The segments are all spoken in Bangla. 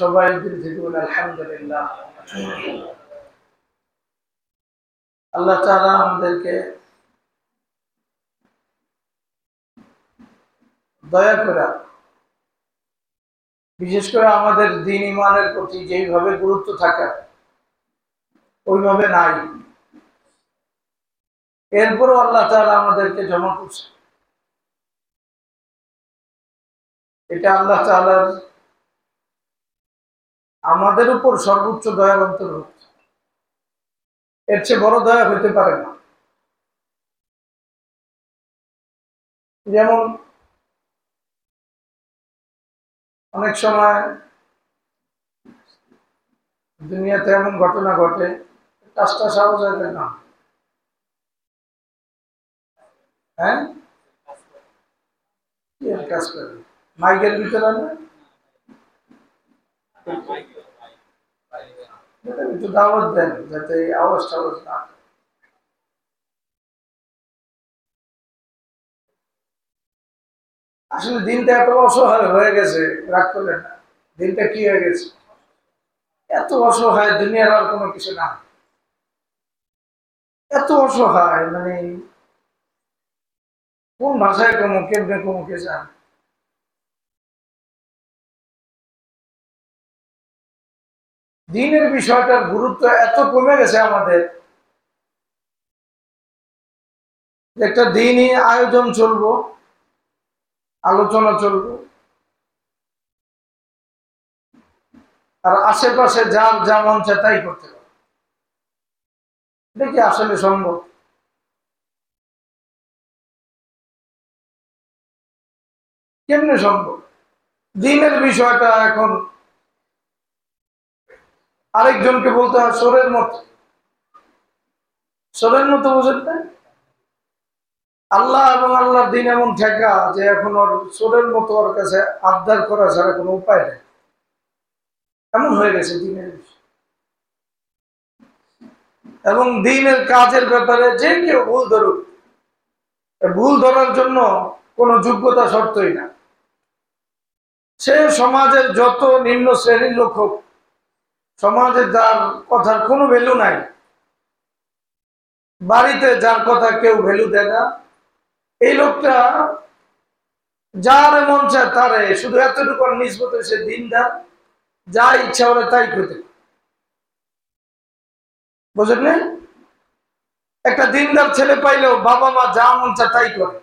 সবাই আলহামদুলিল্লাহ। আল্লাহ আমাদেরকে দয়া বিশেষ করে আমাদের দিন ইমানের প্রতি যেইভাবে গুরুত্ব থাকে, ওইভাবে নাই। এরপরও আল্লাহ তাআলা আমাদেরকে জমা করছে, এটা আল্লাহ তাআলার আমাদের উপর সর্বোচ্চ দয়ার অন্তর্ভুক্ত এর চেয়ে বড় দয়া হইতে পারে না। যেমন অনেক সময় দুনিয়াতে এমন ঘটনা ঘটে, কাজটা সহজ হবে না। হ্যাঁ? কাজ করে? মাইকের ভিতরে না আসলে দিনটা এত অসহায় হয়ে গেছে, রাগ করলেন না। দিনটা কি হয়ে গেছে? এত অসহায়, দুনিয়ার আর কোনো কিছু না। এত অসহায় মানে কোন ভাষায় কমো কেমনে কমো কে জান? দিনের বিষয়টার গুরুত্ব এত কমে গেছে আমাদের। একটা দিনই আয়োজন চলবো, আলোচনা চলবো। আর আশেপাশে যার যা মন তাই করতে হবে এটা কি আসলে সম্ভব? কেমনে সম্ভব? দিনের বিষয়টা এখন আরেকজনকে বলতে হয় সোরের মতো। সোরের মতো বুঝেন না? আল্লাহ এবং আল্লাহর দিন এমন ঠেকা যে এখন ওর সোরের মতো ওর কাছে আবদার করা ছাড়া কোনো উপায় নেই। এমন হয়ে গেছে দিনের এবং দিনের কাজের ব্যাপারে যে কেউ ভুল ধরুক, ভুল ধরার জন্য কোনো যোগ্যতা শর্তই না। সে সমাজের যত নিম্ন শ্রেণির লোক হোক সমাজে যার কথার কোনো ভ্যালু নাই, বাড়িতে যার কথা কেউ ভ্যালু দেয় না, এই লোকটা যার মন চায় তারে, শুধু এতটুকু নিজবতে সে দিনদার যা ইচ্ছা হলে তাই করতে। বুঝলেন? একটা দিনদার ছেলে পাইলেও বাবা মা যা মন চায় তাই করে।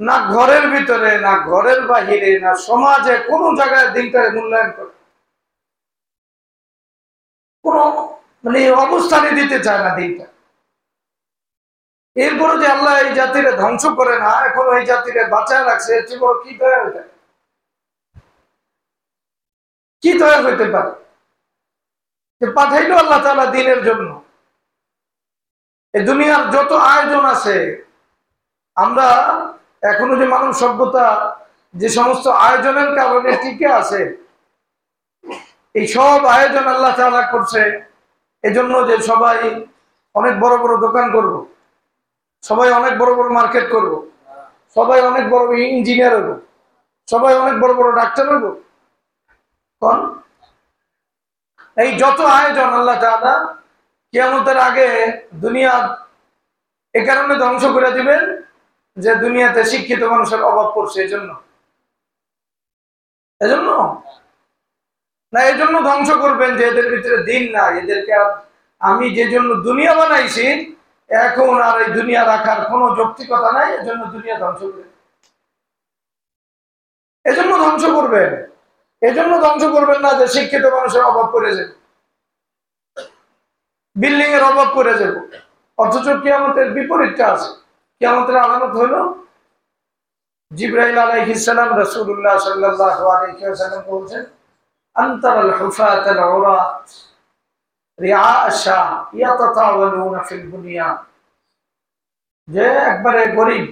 না ঘরের ভিতরে, না ঘরের বাহিরে, না সমাজে কোনো জায়গায় দিনটারে মূল্যায়ন করে। কোন মানে অবস্থানে দিতে চায় না দিনটা। এরপরে যে আল্লাহ এই জাতিরে ধ্বংস করে না, এখন এই জাতিরে বাঁচায় রাখছে, এর চেয়ে বড় কি দয়া হইতে? কি দয়া হইতে পারে? যে পাঠাইলো আল্লাহ তালা দিনের জন্য। এই দুনিয়ার যত আয়োজন আছে, আমরা এখনও যে মানব সভ্যতা যে সমস্ত আয়োজনের কারণে টিকে আছে এই সব আয়োজন আল্লাহ তাআলা করছে। এজন্য যে সবাই অনেক বড় বড় দোকান করব। সবাই অনেক বড় বড় মার্কেট করব। সবাই অনেক বড় বড় ইঞ্জিনিয়ার হইব সবাই অনেক বড় বড় ডাক্তার হইব কোন? এই যত আয়োজন আল্লাহ তাআলা কিয়ামতের আগে দুনিয়া এ কারণে ধ্বংস করে দিবেন যে দুনিয়াতে শিক্ষিত মানুষের অভাব পড়ছে, এজন্য। এজন্য? না এই জন্য ধ্বংস করবেন যে এদের ভিতরে দিন না এদেরকে আমি যে জন্য দুনিয়া বানাইছি, এখন আর এই দুনিয়া রাখার কোনো যৌক্তিকতা নাই, এজন্য দুনিয়া ধ্বংস করবে এজন্য ধ্বংস করবেন। এজন্য ধ্বংস করবেন না যে শিক্ষিত মানুষের অভাব পড়ে যাবে। বিল্ডিং এর অভাব পড়ে যাবে। অথচ কিয়ামতের বিপরীতটা আছে। কিয়ামতের আলামত হলো জিব্রাইল আলাইহিস সালাম রাসূলুল্লাহ সাল্লাল্লাহু আলাইহি ওয়াসাল্লাম বলছেন أنتر الحفاة العراة رعاء الشام يتطاولون في البنيان যে একবারে গরিব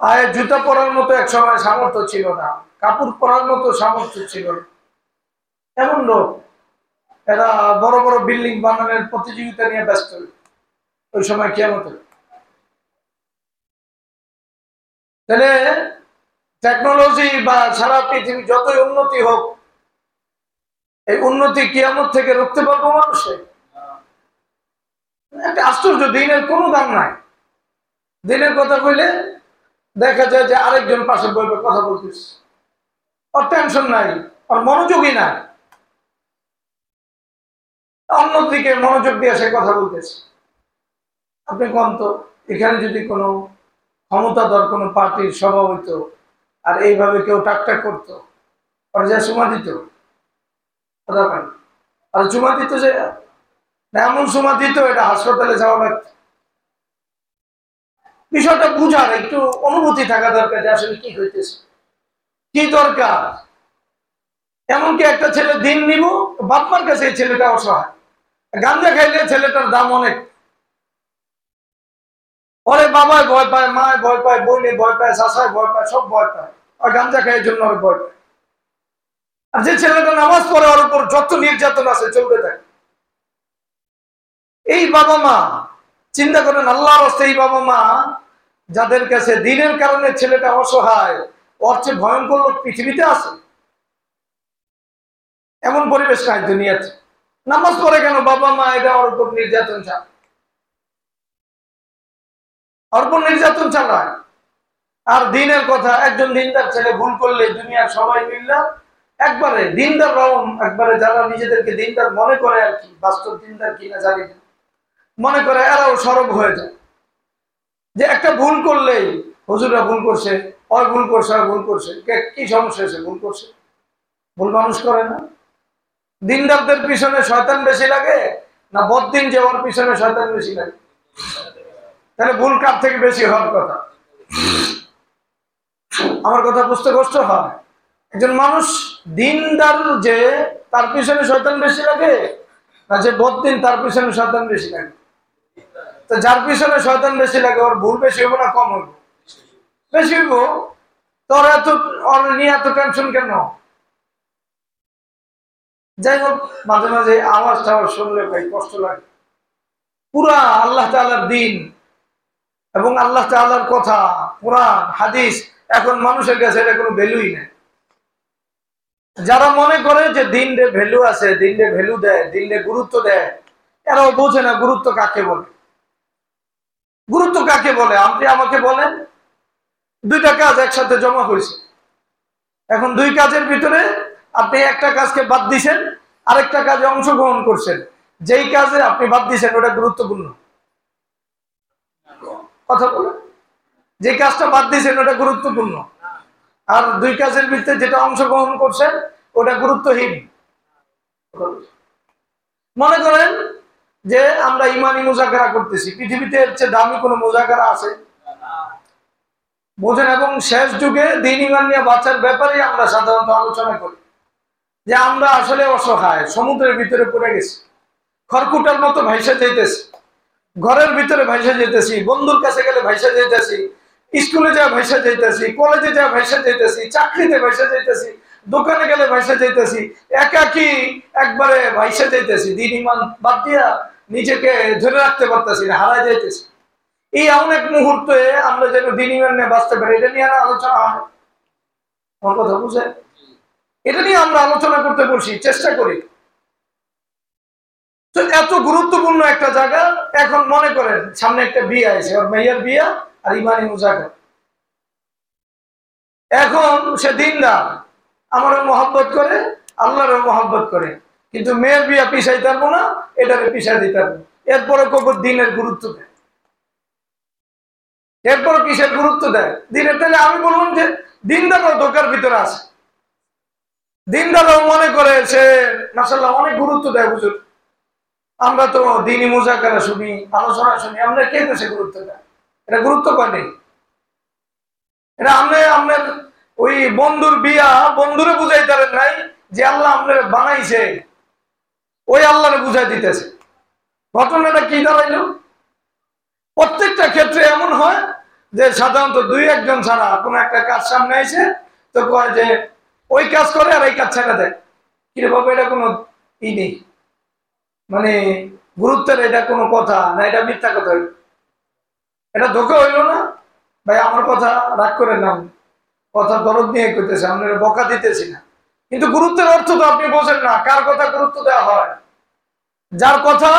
পায়ে জুতা পরার মতো এক সময় সামর্থ্য ছিল না কাপড় পরার মতো সামর্থ্য ছিল না এমন লোক এরা বড় বড় বিল্ডিং বানানোর প্রতিযোগিতা নিয়ে ব্যস্ত ওই সময় কেমন তাহলে টেকনোলজি বা সারা পৃথিবী যতই উন্নতি হোক, এই উন্নতি কিয়ামত থেকে রুখতে পারব মানুষে? একটা আশ্চর্য, দিনের কোনো দাম নাই। দিনের কথা কইলে দেখা যায় যে আরেকজন পাশে বলবে কথা বলতেছে। ওর টেনশন নাই, ওর মনোযোগই নাই। অন্যদিকে মনোযোগ দিয়ে সে কথা বলতেছে। আপনি কম তো, এখানে যদি কোনো ক্ষমতাধর কোনো পার্টির সভা হইতো আর এইভাবে কেউ টাকটাক করতো। ওরা যা সুমা দিত। আর চুমা দিত যে এমন সুমা দিত এটা হাসপাতালে যাওয়া লাগতো। বিষয়টা বুঝার একটু অনুভূতি থাকা দরকার যে আসলে কি হইতেছে। কি দরকার? এমনকি একটা ছেলে দিন নিব বাপমার কাছে ছেলেটা অসহায় গাঞ্জা খাইলে ছেলেটার দাম অনেক। ওরে বাবায় ভয় পায়, মায় ভয় পায়, বইনে ভয় পায় শাসায় ভয় পায়, সব ভয় পায়। আর গাঞ্জা খাইয়ের জন্য ওর ভয় পায়। আর যে ছেলেটা নামাজ পড়ে, ওর উপর যত নির্যাতন আছে চলতে থাকে এই বাবা মা, চিন্তা করেন আল্লাহ রাস্তে এই বাবা মা, যাদের কাছে দিনের কারণে ছেলেটা অসহায়, ওর চেয়ে ভয়ঙ্কর লোক পৃথিবীতে আছে। এমন পরিবেশ নাই দুনিয়াতে। নামাজ পড়ে কেন বাবা মা, এটা ওর উপর নির্যাতন চায় ওর নির্যাতন চালায়। আর দিনের কথা, একজন দিনদার ছেলে ভুল করলে দুনিয়ার সবাই মিলল। একবারে দিনদার রকম একবারে যারা নিজেদেরকে দিনদার মনে করে আর কি, বাস্তব দিনদার কিনা জানি না। মনে করে এরাও সরব হয়ে যায়। যে একটা ভুল করলেই হুজুরা ভুল করছে ওই ভুল করছে ওই ভুল করছে। কি সমস্যা হয়েছে? ভুল করছে। ভুল মানুষ করে না। দিনদারদের পিছনে শয়তান বেশি লাগে, না বদিন যে ওর পিছনে শয়তান বেশি লাগে? তাহলে ভুল কার থেকে বেশি হওয়ার কথা। আমার কথা বুঝতে কষ্ট হয়। একজন মানুষ দিনদার যে তার পিছনে শয়তান বেশি লাগে, না যে বদিন তার পিছনে শয়তান বেশি লাগে। তো যার পিছনে শয়তান বেশি লাগে, ওর ভুল বেশি হইব না, কম হইব। বেশি হইব? তোর এত, ওর নিয়ে এত টেনশন কেন? যাই হোক, মাঝে মাঝে আওয়াজ টাওয়াজ শুনলে ভাই কষ্ট লাগে। পুরা আল্লাহ তালার দিন এবং আল্লাহ তাল্লাহার কথা, কোরআন, হাদিস, এখন মানুষের কাছে এটা কোনো ভ্যালুই নেই। যারা মনে করে যে দিনরে ভ্যালু আছে, দিনরে ভ্যালু দেয়, দিনরে গুরুত্ব দেয়, এরাও বোঝে না গুরুত্ব কাকে বলে। গুরুত্ব কাকে বলে? আপনি আমাকে বলেন, দুইটা কাজ একসাথে জমা হয়েছে। এখন দুই কাজের ভিতরে আপনি একটা কাজকে বাদ দিছেন, আরেকটা কাজে অংশগ্রহণ করছেন। যেই কাজে আপনি বাদ দিছেন, ওটা গুরুত্বপূর্ণ। কথা বলে। যে কাজটা বাদ দিয়েছেন, ওটা গুরুত্বপূর্ণ। আর দুই কাজের ভিতরে যেটা অংশগ্রহণ করছেন, ওটা গুরুত্বহীন। মনে করেন যে আমরা ইমানি মোজাকারা করতেছি। পৃথিবীতে হচ্ছে দামি কোনো মোজাকারা আছে? বোঝেন, এবং শেষ যুগে দিন ইমান নিয়ে বাচ্চার ব্যাপারে আমরা সাধারণত আলোচনা করি। যে আমরা আসলে অসহায়, সমুদ্রের ভিতরে পড়ে গেছি। খড়কুটার মতো ভাইসা যাইতেছি। ঘরের ভিতরে ভাইসা যেতেছি বন্ধুর কাছে গেলে ভাইসা যেতেছি স্কুলে যা ভাইসা যেতেছি কলেজে যা ভাইসা যেতেছি চাকরিতে ভাইসা যেতেছি দোকানে গেলে ভাইসা যেতেছি একাকি একবারে ভাইসা যেতেছি দিন ইমান বাদ দিয়া নিজেকে ধরে রাখতে পারতেছি না হারাই যাইতেছি। এই অনেক মুহূর্তে আমরা যেন দিন ইমান নিয়ে বাঁচতে পারি, এটা নিয়ে আলোচনা হয় কথা বুঝে এটা নিয়ে আমরা আলোচনা করতে বলছি, চেষ্টা করি। এত গুরুত্বপূর্ণ একটা জায়গা, এখন মনে করেন, সামনে একটা বিয়ে আছে, ওর মেয়ের আর ইমানি এখন সে দিনদার, আমারও মহব্বত করে, আল্লাহরও মহব্বত করে। কিন্তু মেয়ের বিয়া পারব না দিতে পারব এরপরে কবর দিনের গুরুত্ব দেয়। এরপর কিসের গুরুত্ব দেয়? দিনের তাহলে আমি বললাম যে, দিনদারও ধোকার ভিতরে আছে। দিনদারও মনে করে সে মাসাল্লাহ অনেক গুরুত্ব দেয় বুঝুন আমরা তো দিনই মোজাকারা শুনি, আলোচনা শুনি, আমরা কে দেশে গুরুত্ব দেয় এটা গুরুত্ব পাই এটা আপনি আপনার ওই বন্ধুর বিয়া, বন্ধুরে বুঝাই পারেন নাই যে আল্লাহ আপনার বানাইছে। ওই আল্লাহরে বুঝাই দিতেছে। ঘটনাটা কি দাঁড়াইল? প্রত্যেকটা ক্ষেত্রে এমন হয় যে সাধারণত দুই একজন ছাড়া কোনো একটা কাজ সামনে আইছে, তো কয় যে ওই কাজ করে আর এই কাজ ছেড়ে দেয়। কীরকম এটা কোনো ই নেই। মানে গুরুত্বের এটা কোনো কথা না এটা মিথ্যা কথা? হইল এটা ধোকা হইল না? ভাই আমার কথা রাগ করে নাম কথা দরদ নিয়ে করতেছে আপনারা বকা দিতেছি না। কিন্তু গুরুত্বের অর্থ তো আপনি বোঝেন না কার কথা গুরুত্ব দেওয়া হয়? যার কথা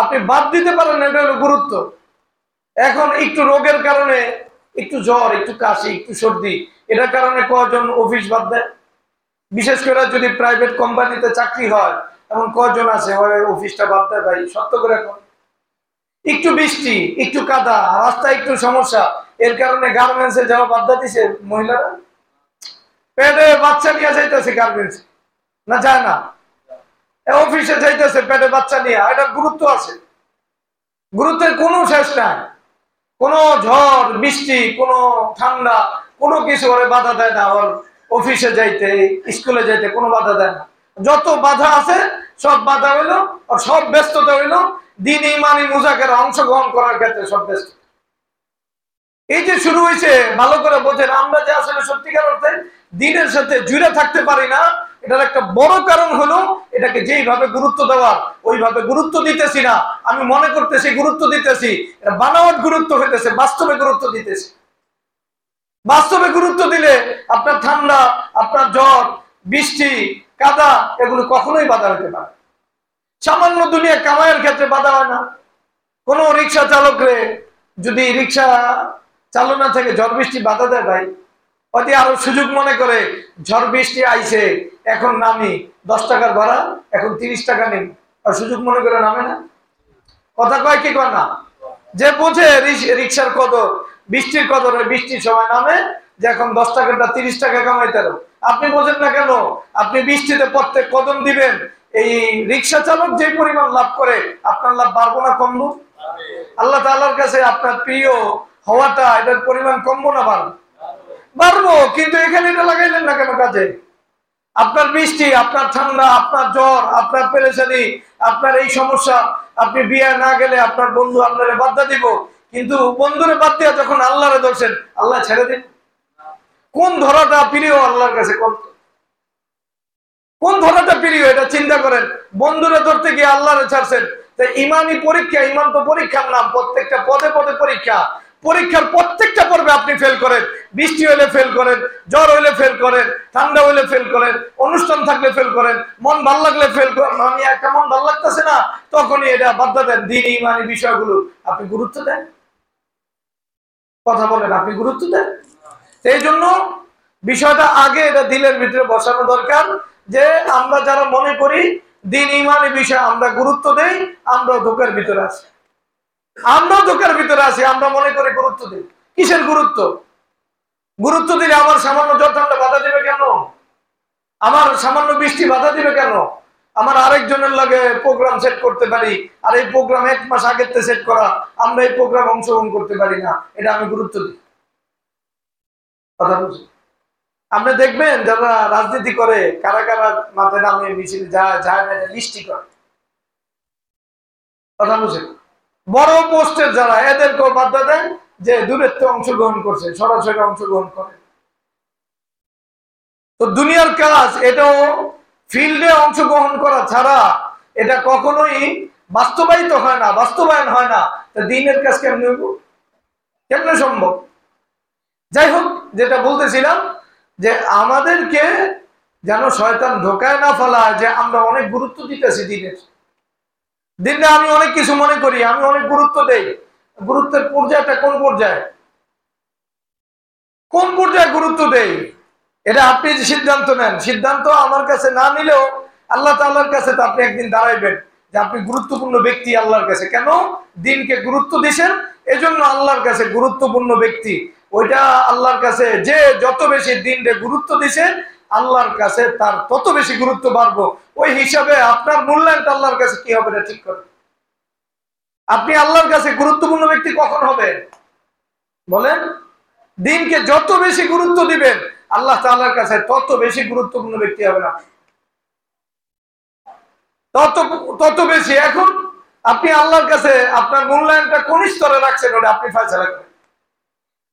আপনি বাদ দিতে পারেন না, এটা হলো গুরুত্ব। এখন একটু রোগের কারণে একটু জ্বর একটু কাশি একটু সর্দি এটার কারণে কজন অফিস বাদ দেয়? বিশেষ করে যদি প্রাইভেট কোম্পানিতে চাকরি হয় এমন কজন আছে? অফিসটা বাদ ভাই সত্য করে এখন একটু বৃষ্টি, একটু কাদা, রাস্তা একটু সমস্যা। এর কারণে গার্মেন্টসে যাওয়া বাধ্যা দিছে মহিলারা। পেটে বাচ্চা নিয়ে যাইতেছে গার্মেন্টস না, যায় না। অফিসে যাইতেছে পেটে বাচ্চা নিয়ে। এটা গুরুত্ব আছে। গুরুত্বের কোনো শেষ নাই। কোনো ঝড়, বৃষ্টি, কোনো ঠান্ডা, কোনো কিছু ওরে বাধা দেয় না। ওর অফিসে যাইতে, স্কুলে যাইতে কোনো বাধা দেয় না। যত বাধা আছে, সব বাধা হইল সব ব্যস্ততা হইল, দিন ইমানি মুজাকের অংশগ্রহণ করার ক্ষেত্রে সব ব্যস্ত। এই যে শুরু হয়েছে ভালো করে বোঝেন, আমরা যে আসলে সত্যিকার অর্থে দিনের সাথে জুড়ে থাকতে পারি না, এটার একটা বড় কারণ হলো এটাকে যেইভাবে গুরুত্ব দেওয়ার, ওইভাবে গুরুত্ব দিতেছি না। আমি মনে করতেছি গুরুত্ব দিতেছি, এটা বানাওয়াট গুরুত্ব হইতেছে, বাস্তবে গুরুত্ব দিতেছি। বাস্তবে গুরুত্ব দিলে আপনার ঠান্ডা, আপনার জ্বর, বৃষ্টি কাদা এগুলো কখনোই বাধা হতে পারে সামান্য দুনিয়া কামাইয়ের ক্ষেত্রে বাধা হয় না। কোনো রিক্সা চালকরে যদি রিক্সা চালনা থেকে ঝড় বৃষ্টি বাধা দেয় ভাই হয়তো আরও সুযোগ মনে করে ঝড় বৃষ্টি আইছে, এখন নামি দশ টাকার ভাড়া, এখন তিরিশ টাকা নিন আর সুযোগ মনে করে নামে না। কথা কয় কি কয় না? যে বোঝে রিক্সার কদর, বৃষ্টির কদর বৃষ্টির সময় নামে, যে এখন দশ টাকাটা তিরিশ টাকা কামাইতে আপনি বোঝেন না কেন? আপনি বৃষ্টিতে প্রত্যেক কদম দিবেন, এই রিক্সা চালক যে পরিমাণ লাভ করে, আপনার লাভ বাড়বো না, কমবো? আল্লাহ তাআলার কাছে আপনার প্রিয় হওয়াটা, এটার পরিমাণ কমবো না, বাড়বো? বাড়বো, কিন্তু এখানে এটা লাগাইলেন না কেন কাজে? আপনার বৃষ্টি, আপনার ঠান্ডা, আপনার জ্বর, আপনার পেরেশানি, আপনার এই সমস্যা, আপনি বিয়ে না গেলে আপনার বন্ধু আপনারে বাদ্যা দিব। কিন্তু বন্ধুরে বাদ দিয়া যখন আল্লাহরে ধরছেন, আল্লাহ ছেড়ে দিন। কোন ধরাটা প্রিয় আল্লাহর কাছে কোন কোন ধরাটা প্রিয়? এটা চিন্তা করেন। বন্ধুরে ধরতে গিয়ে আল্লাহরে ছাড়ছেন। তাই ইমানি পরীক্ষা, ইমান তো পরীক্ষার নাম। প্রত্যেকটা পদে পদে পরীক্ষা। পরীক্ষার প্রত্যেকটা পর্বে আপনি ফেল করেন। বৃষ্টি হইলে ফেল করেন, জ্বর হইলে ফেল করেন, ঠান্ডা হইলে ফেল করেন, অনুষ্ঠান থাকলে ফেল করেন, মন ভালো লাগলে ফেল করেন। আমি একটা মন ভালো লাগতেছে না। তখনই এটা বাধ্য দেন। দিন, ইমানি বিষয়গুলো। আপনি গুরুত্ব দেন। কথা বলেন, আপনি গুরুত্ব দেন। সেই জন্য বিষয়টা আগে এটা দিলের ভিতরে বসানো দরকার যে আমরা যারা মনে করি দিন ইমানি বিষয় আমরা গুরুত্ব দেই আমরা ধোকার ভিতরে আছি। আমরা ধোকার ভিতরে আছি, আমরা মনে করি গুরুত্ব দিই। কিসের গুরুত্ব? গুরুত্ব দিলে আমার সামান্য ঠান্ডা বাধা দিবে কেন? আমার সামান্য বৃষ্টি বাধা দিবে কেন? আমার আরেকজনের লাগে প্রোগ্রাম সেট করতে পারি, আর এই প্রোগ্রাম এক মাস আগের সেট করা, আমরা এই প্রোগ্রাম অংশগ্রহণ করতে পারি না, এটা আমি গুরুত্ব দিই। কথা বুঝি আপনি দেখবেন যারা রাজনীতি করে, কারা কারা মাথায় নামে মিছিল যায় যায় না, লিস্টি করে। কথা বুঝেন বড় পোস্টের যারা, এদেরকেও বাধ্যা দেন যে দূরত্বে অংশগ্রহণ করছে, সরাসরি অংশগ্রহণ করে। তো দুনিয়ার কাজ, এটাও ফিল্ডে অংশগ্রহণ করা ছাড়া এটা কখনোই বাস্তবায়িত হয় না, বাস্তবায়ন হয় না। তা দিনের কাজ কেমনি হইব? কেমনে সম্ভব? যাই হোক, যেটা বলতেছিলাম যে আমাদেরকে যেন শয়তান ঢোকায় না ফেলায়, যে আমরা অনেক গুরুত্ব দিতেছি দিনের। দিনে আমি অনেক কিছু মনে করি, আমি অনেক গুরুত্ব দেই। গুরুত্বের পর্যায়টা কোন পর্যায়ে? কোন পর্যায়ে গুরুত্ব দেই? এটা আপনি যে সিদ্ধান্ত নেন, সিদ্ধান্ত আমার কাছে না নিলেও আল্লাহ তাল্লাহর কাছে তো আপনি একদিন দাঁড়াইবেন যে আপনি গুরুত্বপূর্ণ ব্যক্তি আল্লাহর কাছে। কেন? দিনকে গুরুত্ব দিছেন, এজন্য আল্লাহর কাছে গুরুত্বপূর্ণ ব্যক্তি। ওইটা আল্লাহর কাছে যে যত বেশি দিনকে গুরুত্ব দিছে আল্লাহর কাছে তার তত বেশি গুরুত্ব বাড়বো। ওই হিসাবে আপনার মূল্যায়নটা আল্লাহর কাছে কি হবে এটা ঠিক করে আপনি আল্লাহর কাছে গুরুত্বপূর্ণ ব্যক্তি কখন হবেন? বলেন। দিনকে যত বেশি গুরুত্ব দিবেন, আল্লাহ তাআলার কাছে তত বেশি গুরুত্বপূর্ণ ব্যক্তি হবে না। তত তত বেশি। এখন আপনি আল্লাহর কাছে আপনার মূল্যায়নটা কোন স্তরে রাখছেন, ওটা আপনি ফায়সালা করেন।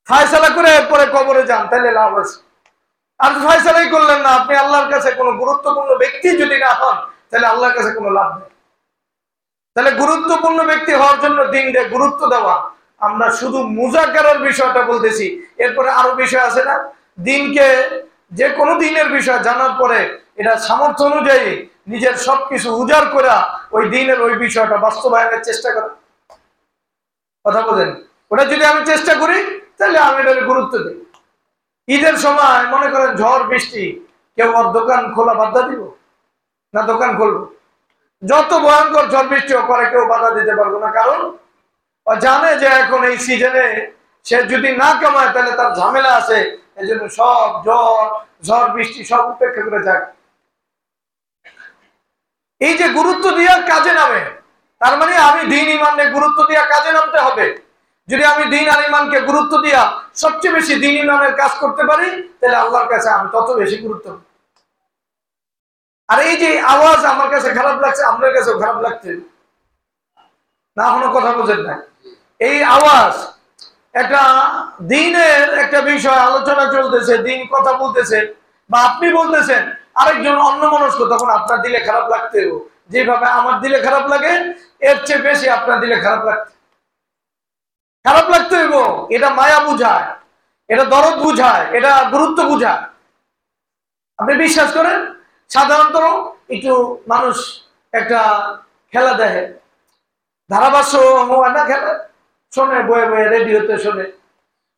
ফায়সালা করে এরপরে কবরে যান, তাহলে লাভ আছে। আর ফায়সালাই করলেন না, আপনি আল্লাহর কাছে কোনো গুরুত্বপূর্ণ ব্যক্তি যদি না হন, তাহলে আল্লাহর কাছে কোনো লাভ নেই। তাহলে গুরুত্বপূর্ণ ব্যক্তি হওয়ার জন্য দিনটা গুরুত্ব দেওয়া। আমরা শুধু মুজাকারার বিষয়টা বলতেছি, এরপরে আরও বিষয় আছে না? দিনকে যে কোনো দিনের বিষয় জানার পরে এটা সামর্থ্য অনুযায়ী নিজের সবকিছু উজাড় করা, ওই দিনের ওই বিষয়টা বাস্তবায়নের চেষ্টা করা। কথা বলেন? ওটা যদি আমি চেষ্টা করি তাহলে আমি এটাকে গুরুত্ব দিই। ঈদের সময় মনে করেন ঝড়, বৃষ্টি, কেউ ওর দোকান খোলা বাধা দিব? না দোকান খুলবো? যত ভয়ঙ্কর ঝড় বৃষ্টিও করে কেউ বাধা দিতে পারব না। কারণ ও জানে যে এখন এই সিজনে সে যদি না কামায়, তাহলে তার ঝামেলা আছে। এই জন্য সব জ্বর ঝড়, বৃষ্টি সব উপেক্ষা করে যাক। এই যে গুরুত্ব দিয়া কাজে নামে, তার মানে আমি দিন ইমানে গুরুত্ব দিয়া কাজে নামতে হবে। যদি আমি দিন আর ইমানকে গুরুত্ব দিয়া সবচেয়ে বেশি দিন ইমানের কাজ করতে পারি, তাহলে আল্লাহর কাছে আমি তত বেশি গুরুত্ব আর এই যে আওয়াজ আমার কাছে খারাপ লাগছে, আপনার কাছেও খারাপ লাগছে। না, কোনো কথা বোঝেন না এই আওয়াজ একটা দিনের একটা বিষয়, আলোচনা চলতেছে, দিন কথা বলতেছে, বা আপনি বলতেছেন, আরেকজন অন্য মনস্ক তখন আপনার দিলে খারাপ লাগতে যেভাবে আমার দিলে খারাপ লাগে, এর চেয়ে বেশি আপনার দিলে খারাপ লাগতে। খারাপ লাগতে হইব। এটা মায়া বুঝায়, এটা দরদ বুঝায়, এটা গুরুত্ব বুঝায়। আপনি বিশ্বাস করেন? সাধারণত একটু মানুষ একটা খেলা দেখে। ধারাভাষ্য না খেলা? শোনে, বয়ে বয়ে রেডিওতে শোনে।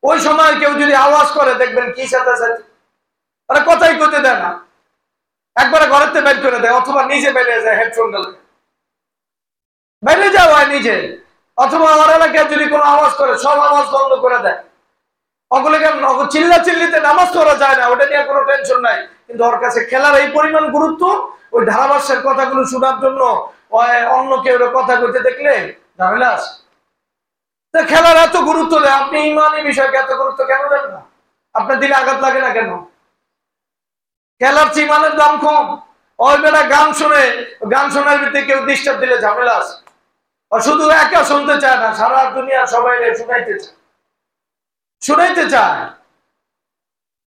ওই সময় কেউ যদি আওয়াজ করে, দেখবেন কি সাথে সাথে তারা কথাই করতে দেয় না। একবারে ঘরেতে বের করে দেয়, অথবা নিজে বেরিয়ে যায় হেডফোন ডালে বেড়ে যাওয়া হয় নিজে। অথবা আমার এলাকায় যদি কোনো আওয়াজ করে, সব আওয়াজ বন্ধ করে দেয়। চিল্লা চিল্লিতে নামাজ করা যায় না, ওটা নিয়ে কোনো টেনশন নাই। কিন্তু ওর কাছে খেলার এই পরিমাণ গুরুত্ব, ওই ধারাভাষ্যের কথাগুলো শোনার জন্য অন্য কেউ কথা কইতে দেখলে খেলার এত গুরুত্ব দেয়, আপনি ইমানি বিষয়কে এত গুরুত্ব কেন দেন না? আপনার দিলে আঘাত লাগে না কেন? খেলার চেয়ে ইমানের দাম কম। ওই বেলা গান শুনে, গান শোনার ভিত্তিতে কেউ ডিস্টার্ব দিলে ঝামেলা আছে শুধু একা শুনতে চায় না, সারা দুনিয়া সবাই শুনাইতে চায়। শুনাইতে চায়।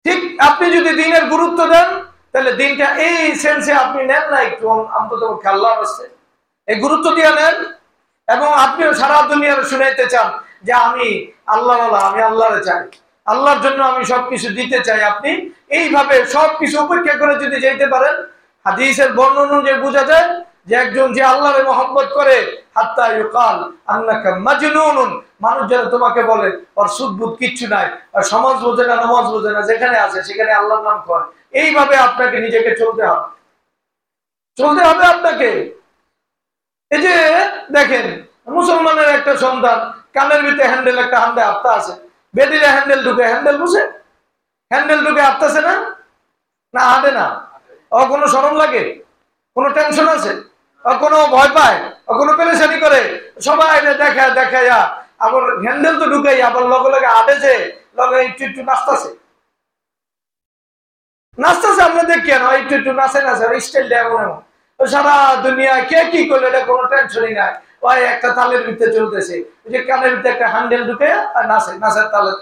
ঠিক আপনি যদি দিনের গুরুত্ব দেন, তাহলে দিনটা এই সেন্সে আপনি নেন না, একটু অন্তত খেলা আসছে এই গুরুত্ব দিয়ে নেন, এবং আপনিও সারা দুনিয়ার শুনাইতে চান যে আমি আল্লাহ আমি আল্লাহরে চাই। আল্লাহর জন্য আমি সবকিছু দিতে চাই আপনি। এইভাবে সবকিছু উপেক্ষা করে যদি যেতে পারেন, হাদিসের বর্ণন অনুযায়ী বোঝা যায় যে একজন যে আল্লাহরে মহব্বত করে মানুষ যেন তোমাকে বলে, ওর কিচ্ছু নাই, আর সমাজ বোঝে না বোঝে না, যেখানে আছে সেখানে আল্লাহর নাম এইভাবে আপনাকে নিজেকে চলতে হবে। চলতে হবে আপনাকে। এই যে দেখেন, মুসলমানের একটা সন্তান, কানের ভিতরে হ্যান্ডেল একটা হান্ডে আত্মা আছে। বেদিরে হ্যান্ডেল ঢুকে হ্যান্ডেল বুঝে? হ্যান্ডেল ঢুকে আত্মাছে না? না, হাঁটে না। ও কোনো সরম লাগে? কোনো টেনশন আছে? কোনো ভয় পায় কোনো পেরেশানি করে। সবাই দেখা দেখাইয়া আবার হ্যান্ডেল তো ঢুকাই, আবার লগে লগে আটেছে লগে একটু একটু নাচতেছে। নাচতেছে, আমরা দেখি কেন একটু একটু নাচে নাচে স্টাইলটা এমন এমন। সারা দুনিয়া, কে কি করলে, এটা কোনো টেনশনই নাই। ওই একটা তালের ভিতরে চলতেছে। ওই যে কানের ভিতরে একটা হ্যান্ডেল ঢুকে আর নাচে, নাচের তালে।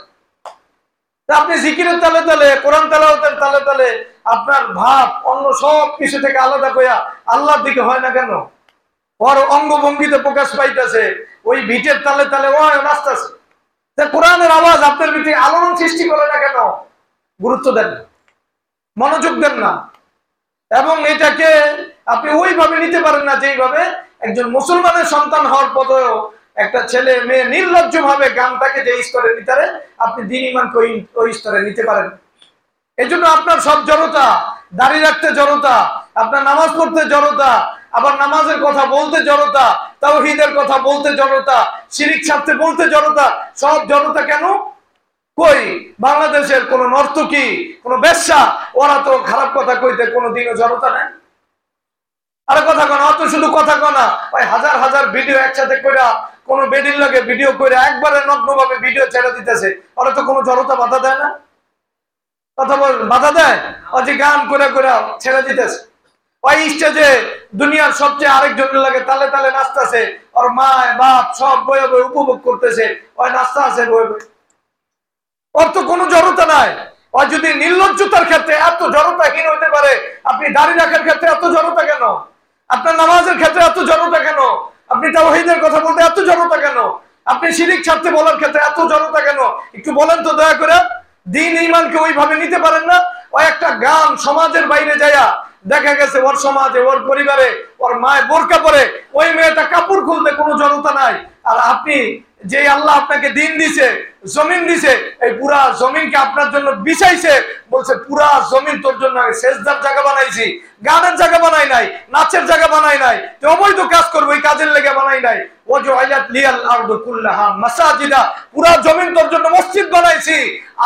আপনি জিকিরের তালে তালে, কোরআন তালাওতের তালে তালে, আপনার ভাব অন্য সব কিছু থেকে আলাদা কইয়া আল্লাহর দিকে হয় না কেন? ওর অঙ্গভঙ্গিতে প্রকাশ পাইতেছে, ওই ভিটের তালে তালে ও নাচতেছে। কোরআনের আওয়াজ আপনার ভিতরে আলোড়ন সৃষ্টি করে না কেন? গুরুত্ব দেন মনোযোগ দেন না। এবং এটাকে আপনি ওইভাবে নিতে পারেন না যেইভাবে একজন মুসলমানের সন্তান হওয়ার পরেও একটা ছেলে মেয়ে নির্লজ্জ ভাবে গানটাকে যে স্তরে নিতে পারে, আপনি দিন ইমানকে ওই স্তরে নিতে পারেন। এই জন্য আপনার সব জড়তা দাঁড়িয়ে রাখতে জড়তা, আপনার নামাজ পড়তে জড়তা, আবার নামাজের কথা বলতে জড়তা তাও হিদের কথা বলতে জড়তা, শিরিক ছাড়তে বলতে জড়তা, সব জড়তা কেন? কই? বাংলাদেশের কোন নর্তকী কোন ব্যবসা ওরা তো খারাপ কথা কইতে কোনো দিনও জড়তা নেই। আরে কথা কনা অত শুধু কথা কনা ওই হাজার হাজার ভিডিও একসাথে কইরা কোনো বেডির লাগে ভিডিও করে একবারে নগ্নভাবে ভিডিও ছেড়ে দিতেছে। ওরা তো কোনো জড়তা বাধা দেয় না। কথা বল, বাধা দেয়? ও যে গান করে করে ছেড়ে দিতেছে। ওই স্টেজে দুনিয়ার সবচেয়ে আরেকজনের লাগে তালে তালে নাচতেছে। ওর মা, বাপ সব বয়ে বয়ে উপভোগ করতেছে। ওই নাস্তা আছে বয়ে বয়ে। ওর তো কোনো জড়তা নাই। ও যদি নির্লজ্জতার ক্ষেত্রে এত জড়তাহীন হইতে পারে, আপনি দাড়ি রাখার ক্ষেত্রে এত জড়তা কেন? আপনার নামাজের ক্ষেত্রে এত জড়তা কেন? আপনি তাওহিদের কথা বলতে এত জনতা কেন? আপনি শিরিক ছাড়তে বলার ক্ষেত্রে এত জনতা কেন? একটু বলেন তো দয়া করে। দিন ইমানকে ওইভাবে নিতে পারেন না। ও একটা গান সমাজের বাইরে যায়া দেখা গেছে ওর সমাজে, ওর পরিবারে, ওর মায়ের বোরকা পরে ওই মেয়েটা কাপড় খুলতে কোনো জনতা নাই। আর আপনি যে আল্লাহ আপনাকে দিন দিছে, জমিন দিছে, এই পুরা জমিনকে আপনার জন্য বিছাইছে, বলছে, পুরা জমিন তোর জন্য আমি শেষদার জায়গা বানাইছি, গানের জায়গা বানাই নাই, নাচের জায়গা বানাই নাই, তো অবৈধ কাজ করব, এই কাজের লেগে বানাই নাই। ও যে আয়াত লিয়াল আরদু কুল্লাহা মাসাজিদা, পুরা জমিন তোর জন্য মসজিদ বানাইছি,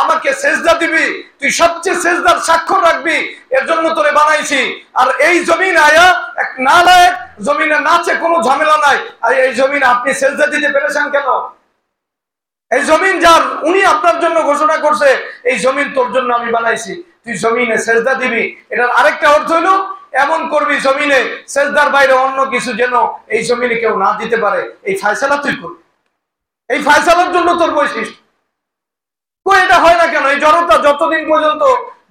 আমাকে সেজদা দিবি, তুই সবচেয়ে সেজদার স্বাক্ষর রাখবি, এর জন্য তোরে বানাইছি। আর এই জমিন আয়া এক নালায়ক জমিনে নাচে কোনো ঝামেলা নাই। আর এই জমিন আপনি সেজদা দিতে পেরেছেন কেন? এই জমিন যার, উনি আপনার জন্য ঘোষণা করছে, এই জমিন তোর জন্য আমি বানাইছি। তুই জমিনে সেজদা দিবি। এটার আরেকটা অর্থ হইল, এমন করবি জমিনে সেজদার বাইরে অন্য কিছু যেন এই জমিনে কেউ না দিতে পারে। এই ফায়সালা তুই করবি এই ফায়সালার জন্য তোর বৈশিষ্ট্য। এটা হয় না কেন? এই জড়তা যতদিন পর্যন্ত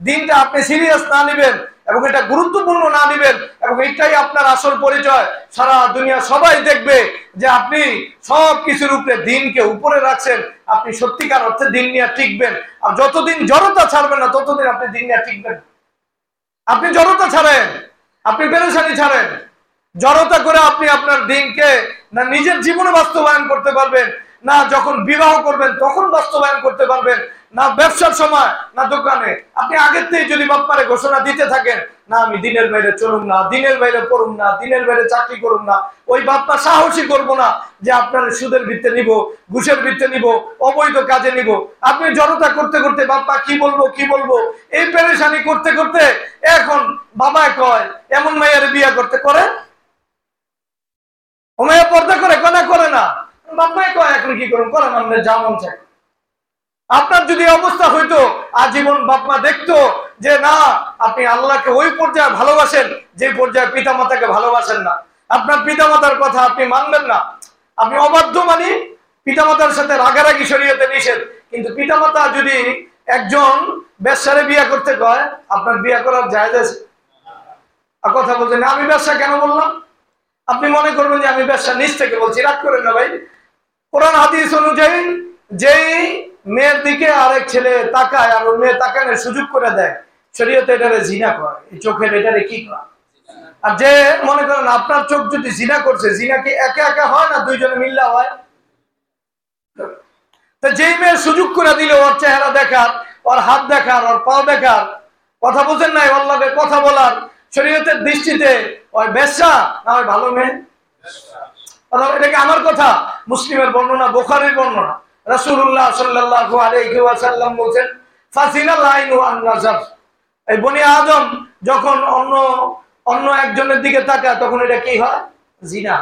দিনটা আপনি সিরিয়াস না নেবেন এবং এটা গুরুত্বপূর্ণ না নেবেন এবং এটাই আপনার আসল পরিচয়। সারা দুনিয়া সবাই দেখবে যে আপনি সব কিছুর উপরে দিনকে উপরে রাখছেন, আপনি সত্যিকার অর্থে দিন নিয়ে টিকবেন। আর যতদিন জড়তা ছাড়বেন না, ততদিন আপনি দিন নিয়ে টিকবেন। আপনি জড়তা ছাড়েন, আপনি পেরেশানি ছাড়েন। জড়তা করে আপনি আপনার দিনকে না নিজের জীবনে বাস্তবায়ন করতে পারবেন, না যখন বিবাহ করবেন তখন বাস্তবায়ন করতে পারবেন। না ব্যবসার সময়, না দোকানে। আপনি আগের থেকে যদি বাপ্পারে ঘোষণা দিতে থাকেন, না, আমি দিনের বাইরে চলুন না, দিনের বাইরে পড়ুন না, দিনের বাইরে চাকরি করুন না, ওই বাপ্পা সাহসী করব না যে আপনার সুদের ভিত্তে নিব, ঘুষের ভিত্তে নিব, অবৈধ কাজে নিব। আপনি জড়তা করতে করতে বাপ্পা কি বলব কি বলব? এই পেরেশানি করতে করতে এখন বাবায় কয়, এমন মেয়ের বিয়ে করতে করে? ও মেয়ে পর্দা করে, কনা করে না? বাপ্পায় কয়, এখন কি করুন করেন আমাদের যা মন চায়। আপনার যদি অবস্থা হইতো, আজীবন বাপমা দেখতো যে না, আপনি আল্লাহকে ওই পর্যায়ে ভালোবাসেন, যে পর্যায়ে পিতা মাতাকে ভালোবাসেন না। আপনার পিতা মাতার কথা আপনি মানবেন না। আপনি অবাধ্য মানি পিতা মাতার সাথে রাগারাগি শরীয়তে নিষেধ। কিন্তু পিতা মাতা যদি একজন ব্যবসারে বিয়ে করতে কয়, আপনার বিয়ে করার জায়গা আছে। কথা বলছেন আমি ব্যবসা কেন বললাম? আপনি মনে করবেন যে আমি ব্যবসা নিচ থেকে বলছি, রাগ করেন না ভাই। কোরআন হাদিস অনুযায়ী যেই মেয়ের দিকে আরেক ছেলে তাকায় আর মেয়ে তাকানোর সুযোগ করে দেয়। শরীয়তে এটারে জিনা করে। এই চোখের এটারে কি করে? আর যে মনে করেন আপনার চোখ যদি জিনা করছে, জিনা কি একে একা হয় না দুইজনে মিল্লা হয়? তো যেই মেয়ের সুযোগ করে দিল, ওর চেহারা দেখার, ওর হাত দেখার, ওর পাও দেখার, কথা বলছেন নাই ওর কথা বলার শরীয়তের দৃষ্টিতে ওই বেশা না ওই ভালো মেয়ে? এটা কি আমার কথা? মুসলিমের বর্ণনা, বোখারির বর্ণনা? রাসূলুল্লাহ সাল্লাল্লাহু আলাইহি ওয়াসাল্লাম বলেন আন নাজার। এই বনি আদম যখন অন্য অন্য একজনের দিকে তাকায়, তখন এটা কি হয়? জিনা।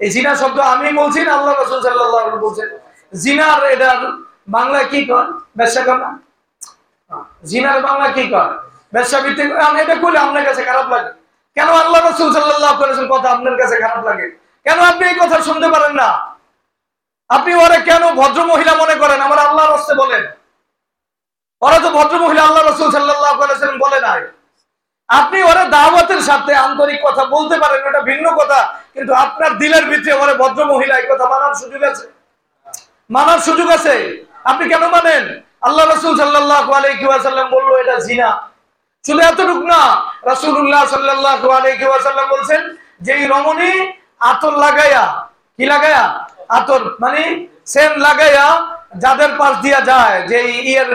এই জিনা শব্দ আমি বলছি না, আল্লাহ রাসূল সাল্লাল্লাহু আলাইহি জিনার এটার বাংলা কি কর জিনার বাংলা কি কর ভিত্তিক এটা করলে আপনার কাছে খারাপ লাগে। কেন আল্লাহ রাসূল ওয়াসাল্লাম কথা আপনার কাছে খারাপ লাগে? কেন আপনি এই কথা শুনতে পারেন না? আপনি ওরা কেন ভদ্র মহিলা মনে করেন? আমার আল্লাহর হস্তে বলেন। ওরা তো ভদ্র মহিলা, আল্লাহ রসুল সাল্লাম বলে নাই। আপনি ওরা দাওয়াতের সাথে আন্তরিক কথা বলতে পারেন, ওটা ভিন্ন কথা, কিন্তু আপনার দিলের ভিতরে ওরা ভদ্র মহিলা এই কথা মানার সুযোগ আছে? মানার সুযোগ আছে? আপনি কেন মানেন? আল্লাহ রসুল সাল্লাহ আলাইসাল্লাম বলল, এটা জিনা। শুধু এতটুক না রাসুল্লাহ সাল্লাহ আলাইসাল্লাম বলছেন যে রমণী আতর লাগাইয়া কি লাগাইয়া আতর মানে সেন লাগাইয়া যাদের পাশ দিয়া যায়, যে ইয়ের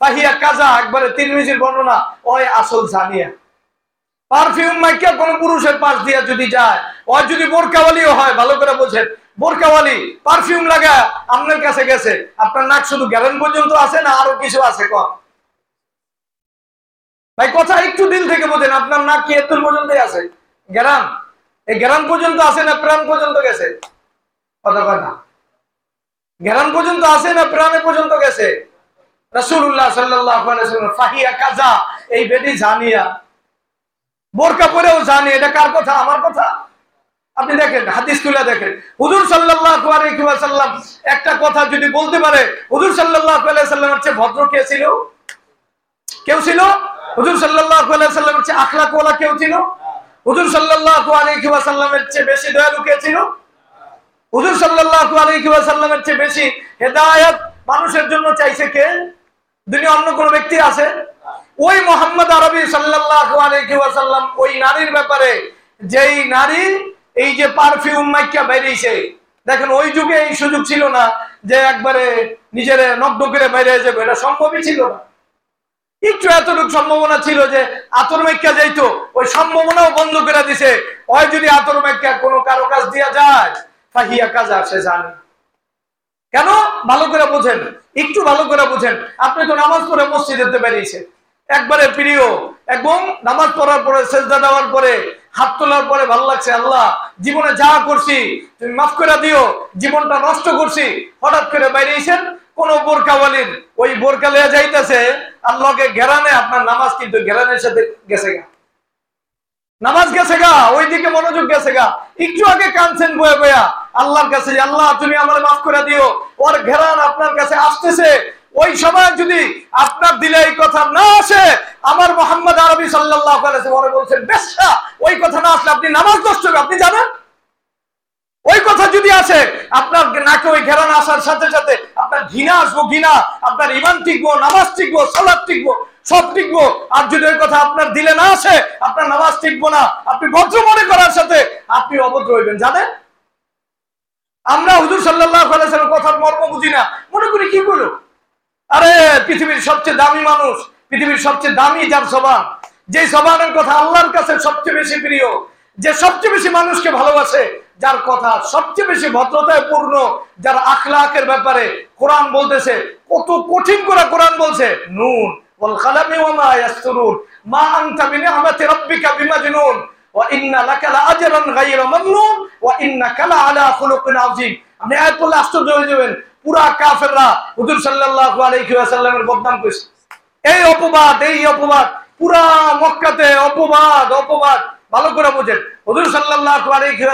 পাহিয়া কাজা, একবারে তিন মিজির বর্ণনা, ওই আসল জানিয়া। পারফিউম মাইকা কোন পুরুষের পাশ দিয়া যদি যায়, ওই যদি বোরকাওয়ালিও হয়, ভালো করে বোঝেন। বোরকাওয়ালি, পারফিউম লাগা আপনার কাছে গেছে, আপনার নাক শুধু গ্যারেন পর্যন্ত আছে না আরও কিছু আছে কম? ভাই, কথা একটু দিল থেকে বোঝেন, আপনার নাক কি এত পর্যন্তই আছে? গ্যারান এই গ্যারান পর্যন্ত আছে না প্রাণ পর্যন্ত গেছে? কথা জ্ঞান পর্যন্ত আছে না প্রাণে পর্যন্ত গেছে? রাসূলুল্লাহ সাল্লাল্লাহু আলাইহি ফাহিয়া কাজা, এই বেটি জানিয়া। বোরকা পরেও এটা কার কথা? আমার কথা? আপনি দেখেন, হাদিস তুলে দেখেন। হুজুর সাল্লাল্লাহু আলাইহি ওয়াসাল্লাম একটা কথা যদি বলতে পারে, হুজুর সাল্লাল্লাহু আলাইহি সাল্লামের চেয়ে ভদ্র কে ছিল? কেউ ছিল? হুজুর সাল্লাল্লাহু আলাইহি সাল্লামের চেয়ে আখলাকওয়ালা কেউ ছিল? হুজুর সাল্লাল্লাহু আলাইহি ওয়াসাল্লামের চেয়ে বেশি দয়ালু কে ছিল? হুজুর সাল্লাল্লাহু আলাইহি ওয়াসাল্লামের চেয়ে বেশি হেদায়েত মানুষের জন্য চাইছে কে? দুনিয়া অন্য কোন ব্যক্তি আছে? ওই মোহাম্মদ আরবি সাল্লাল্লাহু আলাইহি ওয়াসাল্লাম, ওই নারীর ব্যাপারে, যেই নারী এই যে পারফিউম মাইকা বেরিয়েছে, দেখেন ওই যুগে এই সুযোগ ছিল না যে একবারে নিজের নগ্ন করে বাইরে যাবে, এটা সম্ভবই ছিল না। একটু এতটুকু সম্ভাবনা ছিল যে আতর মেক্কা যাইতো, ওই সম্ভাবনাও বন্ধ করে দিছে। ওই যদি আতর মেক্কা কোনো কারও কাজ দিয়া যায় ফাহিয়া কাজ আসে জানে। কেন? ভালো করে বোঝেন। একটু ভালো করে বোঝেন। আপনি তো নামাজ পড়ে একবারে প্রিয়, এবং নামাজ পড়ার পরে, সেজদা দেওয়ার পরে, হাত তোলার পরে ভালো লাগছে, আল্লাহ, জীবনে যা করছি, তুমি মাফ করে দিও, জীবনটা নষ্ট করছি। হঠাৎ করে ওই বোরকা লিয়া যাইতেছে, আল্লাহকে ঘেরানে, আপনার নামাজ কিন্তু ঘেরানের সাথে গেছে গা। নামাজ গেছে গা ওই দিকে মনোযোগ গেছে গা। একটু আগে কানছেন বয়ে বয়া। আল্লাহর কাছে, আল্লাহ, তুমি আমার মাফ করে দিও। ওর ঘেরান আপনার কাছে আসতেছে। ওই সময় যদি আপনার দিলে এই কথা না আসে, আমার মোহাম্মদ আরবি সাল্লাহ বলছেন বেশা ওই কথা না আসলে আপনি নামাজ নষ্ট আপনি জানেন? ওই কথা যদি আসে, আপনার নাকে ওই ঘেরান আসার সাথে সাথে আপনার ঘৃণা আসব, ঘৃণা, আপনার ইমান টিকবো, নামাজ টিকবো সালাদ টিকবো, সব টিকবো। আর যদি ওই কথা আপনার দিলে না আসে, আপনার নামাজ টিকবো না। আপনি ভদ্র মনে করার সাথে আপনি অভদ্র হইবেন, জানেন? আমরা হুজুর সাল্লাহ কথার মর্ম বুঝি না। মনে করি কি করল আরে, পৃথিবীর সবচেয়ে দামি মানুষ, পৃথিবীর সবচেয়ে দামি যার সবান যে সবানের কথা আল্লাহর কাছে সবচেয়ে বেশি প্রিয়, যে সবচেয়ে বেশি মানুষকে ভালোবাসে, যার কথা সবচেয়ে বেশি ভদ্রতায় পূর্ণ, যার আখলাকের ব্যাপারে কোরআন বলতেছে, কত কঠিন করে কোরআন বলছে, নুন ওয়াল কালামি ওয়া মা ইয়াসতুরুন, মা আনতা বিনিআমাতি রাব্বিকা বিমাজনুন। আপনি আশ্চর্য হয়ে যাবেন। পুরা কাফেররা হুজুর সাল্লাল্লাহু আলাইহি বদনাম করেছে। এই অপবাদ এই অপবাদ, পুরা মক্কাতে অপবাদ অপবাদ। ভালো করে হুজুর সাল্লাল্লাহু আলাইহি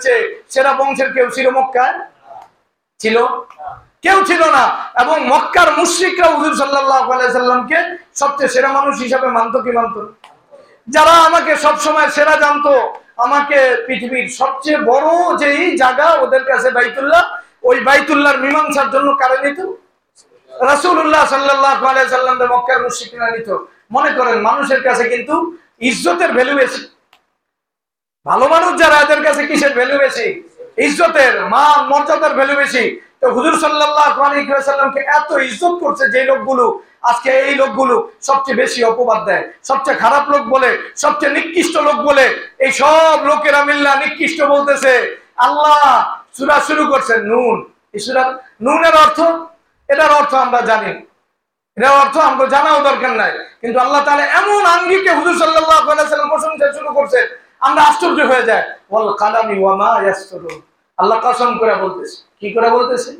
চেয়ে সেরা বংশের কেউ ছিল মক্কায়? ছিল? কেউ ছিল না। এবং মক্কার মুশরিকরা হুজুর সাল্লাল্লাহু আলাইহি সাল্লামকে সবচেয়ে সেরা মানুষ হিসাবে মানতো কি মানতো যারা আমাকে সব সময় সেরা জানতো, আমাকে পৃথিবীর সবচেয়ে বড় যেই জায়গা ওদের কাছে বাইতুল্লাহ, ওই বাইতুল্লাহর মীমাংসার জন্য কারে নিত? রাসূলুল্লাহ সাল্লাল্লাহু আলাইহি সাল্লামদের মক্কার মুশরিকরা নিত। মনে করেন মানুষের কাছে কিন্তু ইজ্জতের ভ্যালু বেশি। ভালো মানুষ যারা, এদের কাছে কিসের ভ্যালু বেশি? ইজ্জতের, মান, মর্যাদার ভ্যালু বেশি। করছে নিকৃষ্ট বলতেছে। আল্লাহ শুরু করছেন নুন। নুনের অর্থ, এটার অর্থ আমরা জানি। এটার অর্থ আমরা জানাও দরকার নাই। কিন্তু আল্লাহ তাআলা এমন আঙ্গিকে হুজুর সাল্লাল্লাহু প্রশংসা শুরু করছে। আমরা আশ্চর্য হয়ে যায় আল্লাহ কসম করে বলতেছে। কি করে বলতেছে?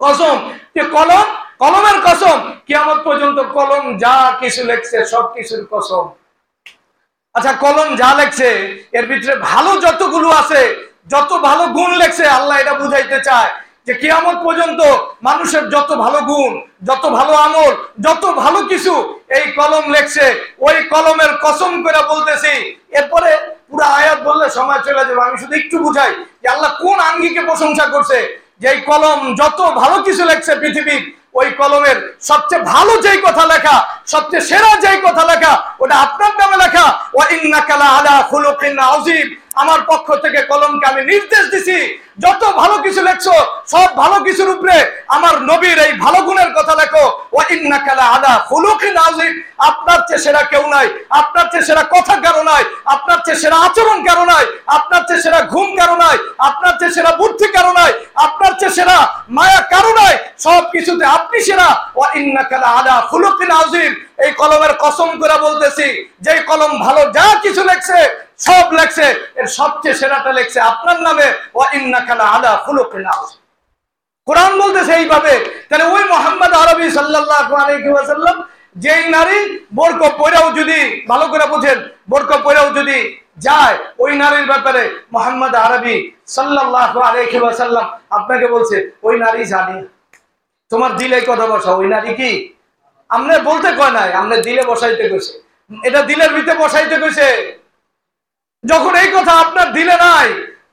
কসম। যে কলম, কলমের কসম। কিয়ামত পর্যন্ত কলম যা কিছু লেখছে, সব কিছুর কসম। আচ্ছা কলম যা লেখছে, এর ভিতরে ভালো যতগুলো আছে, যত ভালো গুণ লেখছে, আল্লাহ এটা বুঝাইতে চায়। যে কিয়ামত পর্যন্ত মানুষের যত ভালো গুণ, যত ভালো আমল, যত ভালো কিছু এই কলম লেখছে, ওই কলমের কসম করে বলতেছি। এরপরে পুরো আয়াত বললে সময় চলে যাবে। আমি শুধু একটু বুঝাই যে আল্লাহ কোন আঙ্গিকে প্রশংসা করছে? যে এই কলম যত ভালো কিছু লেখছে পৃথিবীর, ওই কলমের সবচেয়ে ভালো যেই কথা লেখা, সবচেয়ে সেরা যেই কথা লেখা, ওটা আপনার নামে লেখা ও ইন্নাকালা আলা খুলুকিন আযীম। আমার পক্ষ থেকে কলমকে আমি নির্দেশ দিছি, যত ভালো কিছু লেখছো, সব ভালো কিছুর উপরে আমার নবীর এই ভালো গুণের কথা লেখো। ও ইন্নাকালা আদা খুলুকিন আযীম। আপনার চেয়ে সেরা কেউ নাই, আপনার চেয়ে সেরা কথা কারও নাই, আপনার চেয়ে সেরা আচরণ কারও নাই, আপনার চেয়ে সেরা ঘুম কারও নাই, আপনার চেয়ে সেরা বুদ্ধি কারও নাই, আপনার চেয়ে সেরা মায়া কারও নাই, সব কিছুতে আপনি সেরা। ও ইন্নাকালা আলা খুলুকিন আযীম। এই কলমের কসম করে বলতেছি যে কলম ভালো যা কিছু লেখছে, সব লেখছে, এর সবচেয়ে সেরাটা লেখছে আপনার নামে। ও ইন্নাকালা আলা খুলুকিন আযীম। কোরআন বলতেছে এইভাবে, তাহলে ওই মোহাম্মদ আরবি সাল্লাল্লাহু আলাইহি যেই নারী বোরক পরেও যদি, ভালো করে বুঝেন, বোরক পরেও যদি যায়, ওই নারীর ব্যাপারে মোহাম্মদ আরবি আলাইহি আপনাকে বলছে, ওই নারী জানি তোমার দিলে কথা বসা ওই নারী কি? আমনে বলতে কয় নাই আমনে দিলে বসাইতে গেছে এটা দিলের ভিতরে বসাইতে গেছে যখন এই কথা আপনার দিলে নাই,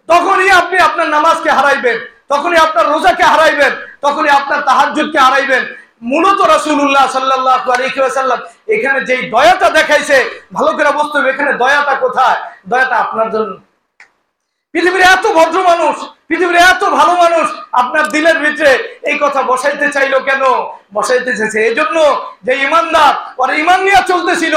তখনই আপনি আপনার নামাজকে হারাইবেন, তখনই আপনার রোজাকে হারাইবেন, তখনই আপনার তাহাজ্জুদকে হারাইবেন মূলত রাসূলুল্লাহ সাল্লাল্লাহু আলাইহি ওয়াসাল্লাম এখানে যেই দয়াটা দেখাইছে, ভালো করে বুঝতে হবে এখানে দয়াটা কোথায়? দয়াটা আপনার জন্য। পৃথিবীর এত ভদ্র মানুষ, পৃথিবীর এত ভালো মানুষ, আপনার দিলের ভিতরে এই কথা বসাইতে চাইলো কেন? বসাইতে চাইছে এই জন্য যে ইমানদার, ওর ইমান নিয়ে চলতেছিল,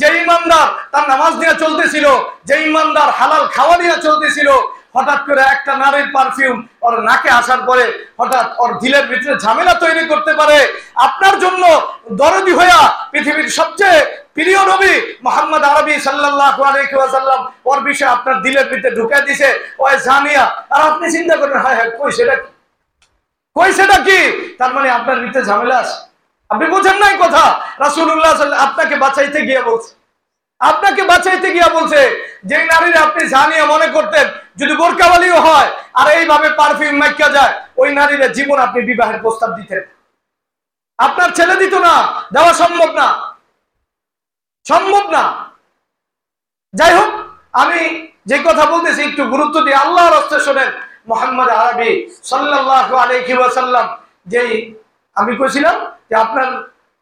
যে ইমানদার তার নামাজ নিয়ে চলতেছিল, যে ইমানদার হালাল খাওয়া নিয়ে চলতেছিল হঠাৎ করে একটা নারীর পারফিউম ওর নাকে আসার পরে হঠাৎ ওর দিলের ভিতরে ঝামেলা তৈরি করতে পারে। আপনার জন্য দরদি হইয়া পৃথিবীর সবচেয়ে প্রিয় নবী মোহাম্মদ আরবি সাল্লাল্লাহু আলাইহি ওয়াসাল্লাম ওর বিষয়ে আপনার দিলের ভিতরে ঢুকে দিছে। ওই জানিয়া, আর আপনি চিন্তা করেন হ্যাঁ হায়, কই সেটা কি? কই সেটা কি? তার মানে আপনার ভিতরে ঝামেলা আছে। আপনি বোঝেন নাই কথা? সাল্লাল্লাহু আপনাকে বাঁচাইতে গিয়ে বলছে। আপনাকে বাঁচাইতে গিয়া বলছে যে নারীরা আপনি জানিয়ে মনে করতেন যদি বোরকাওয়ালিও হয় আর এইভাবে পারফিউম মাইকা যায়, ওই নারীরা জীবন আপনি বিবাহের প্রস্তাব দিতেন। আপনার ছেলে দিত না, দেওয়া সম্ভব না। সম্ভব না। যাই হোক, আমি যে কথা বলতেছি একটু গুরুত্ব দিয়ে আল্লাহর হস্তে শোনেন মোহাম্মদ আরবি সাল্লাল্লাহু আলাইহি ওয়াসাল্লাম, যেই আমি কইছিলাম যে আপনার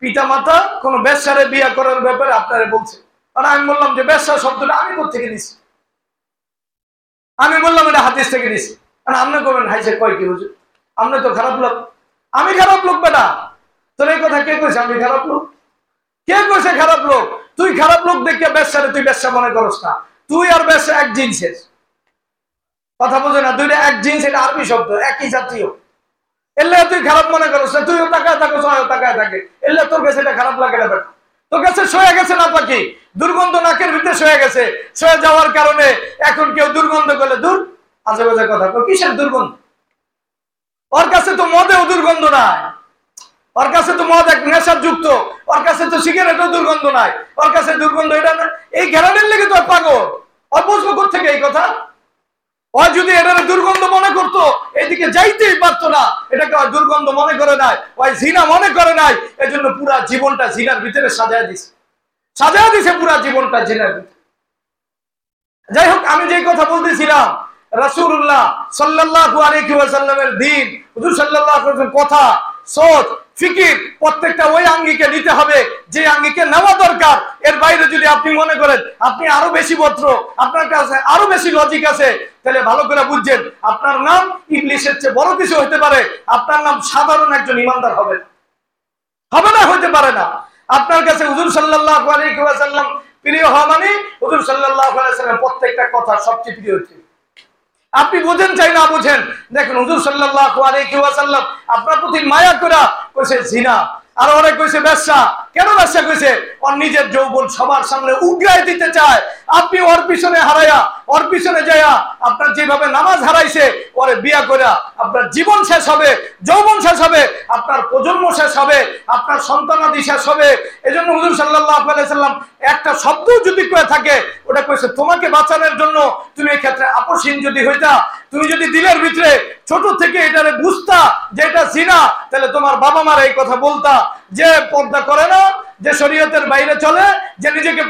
পিতা মাতা কোনো বেশ্যারে বিয়ে করার ব্যাপারে আপনারা বলছে। আর আমি বললাম যে ব্যবসা শব্দটা আমি থেকে নিছি? আমি বললাম, এটা হাদিস থেকে নিছি। আর আপনি করবেন হাইসে কয় কি হুজুর? আপনি তো খারাপ লোক। আমি খারাপ লোক, বেটা। তোর এই কথা কে কইছে? আমি খারাপ লোক। কে কইছে খারাপ লোক? তুই খারাপ লোক দেখে ব্যবসারে তুই ব্যবসা মনে করস না। তুই আর ব্যবসা এক জিনিসের কথা বোঝে না? দুইটা এক জিনিস, এটা আরবি শব্দ, একই জাতীয়। এলে তুই খারাপ মনে করস না। তুইও টাকায় থাকো টাকায় থাকে। এলে তোর কাছে এটা খারাপ লাগে না, বেটা। তো কাছে সয়ে গেছে না পাখি? দুর্গন্ধ নাকের ভিতরে সয়ে গেছে। সয়ে যাওয়ার কারণে এখন কেউ দুর্গন্ধ করলে দূর আজে বাজে কথা কিসের দুর্গন্ধ? ওর কাছে তো মদেও দুর্গন্ধ নাই। ওর কাছে তো মদ এক নেশার যুক্ত ওর কাছে তো সিগারেটও দুর্গন্ধ নাই। ওর কাছে দুর্গন্ধ এটা না। এই ঘেরানের লেগে তো পাগল। ওর বুঝব থেকে এই কথা? ও যদি এটার দুর্গন্ধ মনে করতো, এদিকে যাইতেই পারতো না। এটাকে দুর্গন্ধ মনে করে নাই। ওই জিনা মনে করে নাই। এজন্য পুরা জীবনটা জিনার ভিতরে সাজায় দিছে। সাজায় দিছে পুরা জীবনটা জিনার যাই হোক আমি যে কথা বলতেছিলাম, রাসূলুল্লাহ সাল্লাল্লাহু আলাইহি দিন, হুজুর সাল্লাল্লাহু কথা সোচ ফিকির, প্রত্যেকটা ওই আঙ্গিকে নিতে হবে, যে আঙ্গিকে নেওয়া দরকার। এর বাইরে যদি আপনি মনে করেন, আপনি আরও বেশি বত্র আপনার কাছে আরও বেশি লজিক আছে, তাহলে ভালো করে বুঝছেন, আপনার নাম ইংলিশের চেয়ে বড় কিছু হতে পারে, আপনার নাম সাধারণ একজন ইমানদার হবে। হবে না হতে পারে না। আপনার কাছে হুজুর সাল্লাল্লাহু আলাইহি ওয়াসাল্লাম প্রিয় হওয়া মানে হুজুর সাল্লাল্লাহু আলাইহি ওয়াসাল্লাম প্রত্যেকটা কথা সবচেয়ে প্রিয় হচ্ছে। আপনি বুঝেন চাই না বুঝেন, দেখুন হুজুর সাল্লাল্লাহু আলাইহি ওয়াসাল্লাম আপনার প্রতি মায়া করা কইছে জিনা, আর অনেক কইছে ব্যবসা কেন ব্যবসা কইছে? ওর নিজের যৌবন সবার সামনে উগরাই দিতে চায়। আপনি ওর পিছনে হারাইয়া ওর পিছনে যাইয়া আপনার যেভাবে নামাজ হারাইছে, ওরে বিয়া করা আপনার জীবন শেষ হবে, যৌবন শেষ হবে, আপনার প্রজন্ম শেষ হবে, আপনার সন্তানাদি শেষ হবে। এজন্য হুজুর সাল্লাল্লাহু আলাইহি সাল্লাম একটা শব্দ যদি কয়ে থাকে, ওটা কইছে, তোমাকে বাঁচানোর জন্য তুমি এই ক্ষেত্রে আপসহীন যদি হইতা, তুমি যদি দিলের ভিতরে ছোট থেকে এটারে বুঝতা যে এটা জিনা, তাহলে তোমার বাবা মার এই কথা বলতা। যে পর্দা করে না যে শরীয়তের বাইরে চলে, যে নিজেকে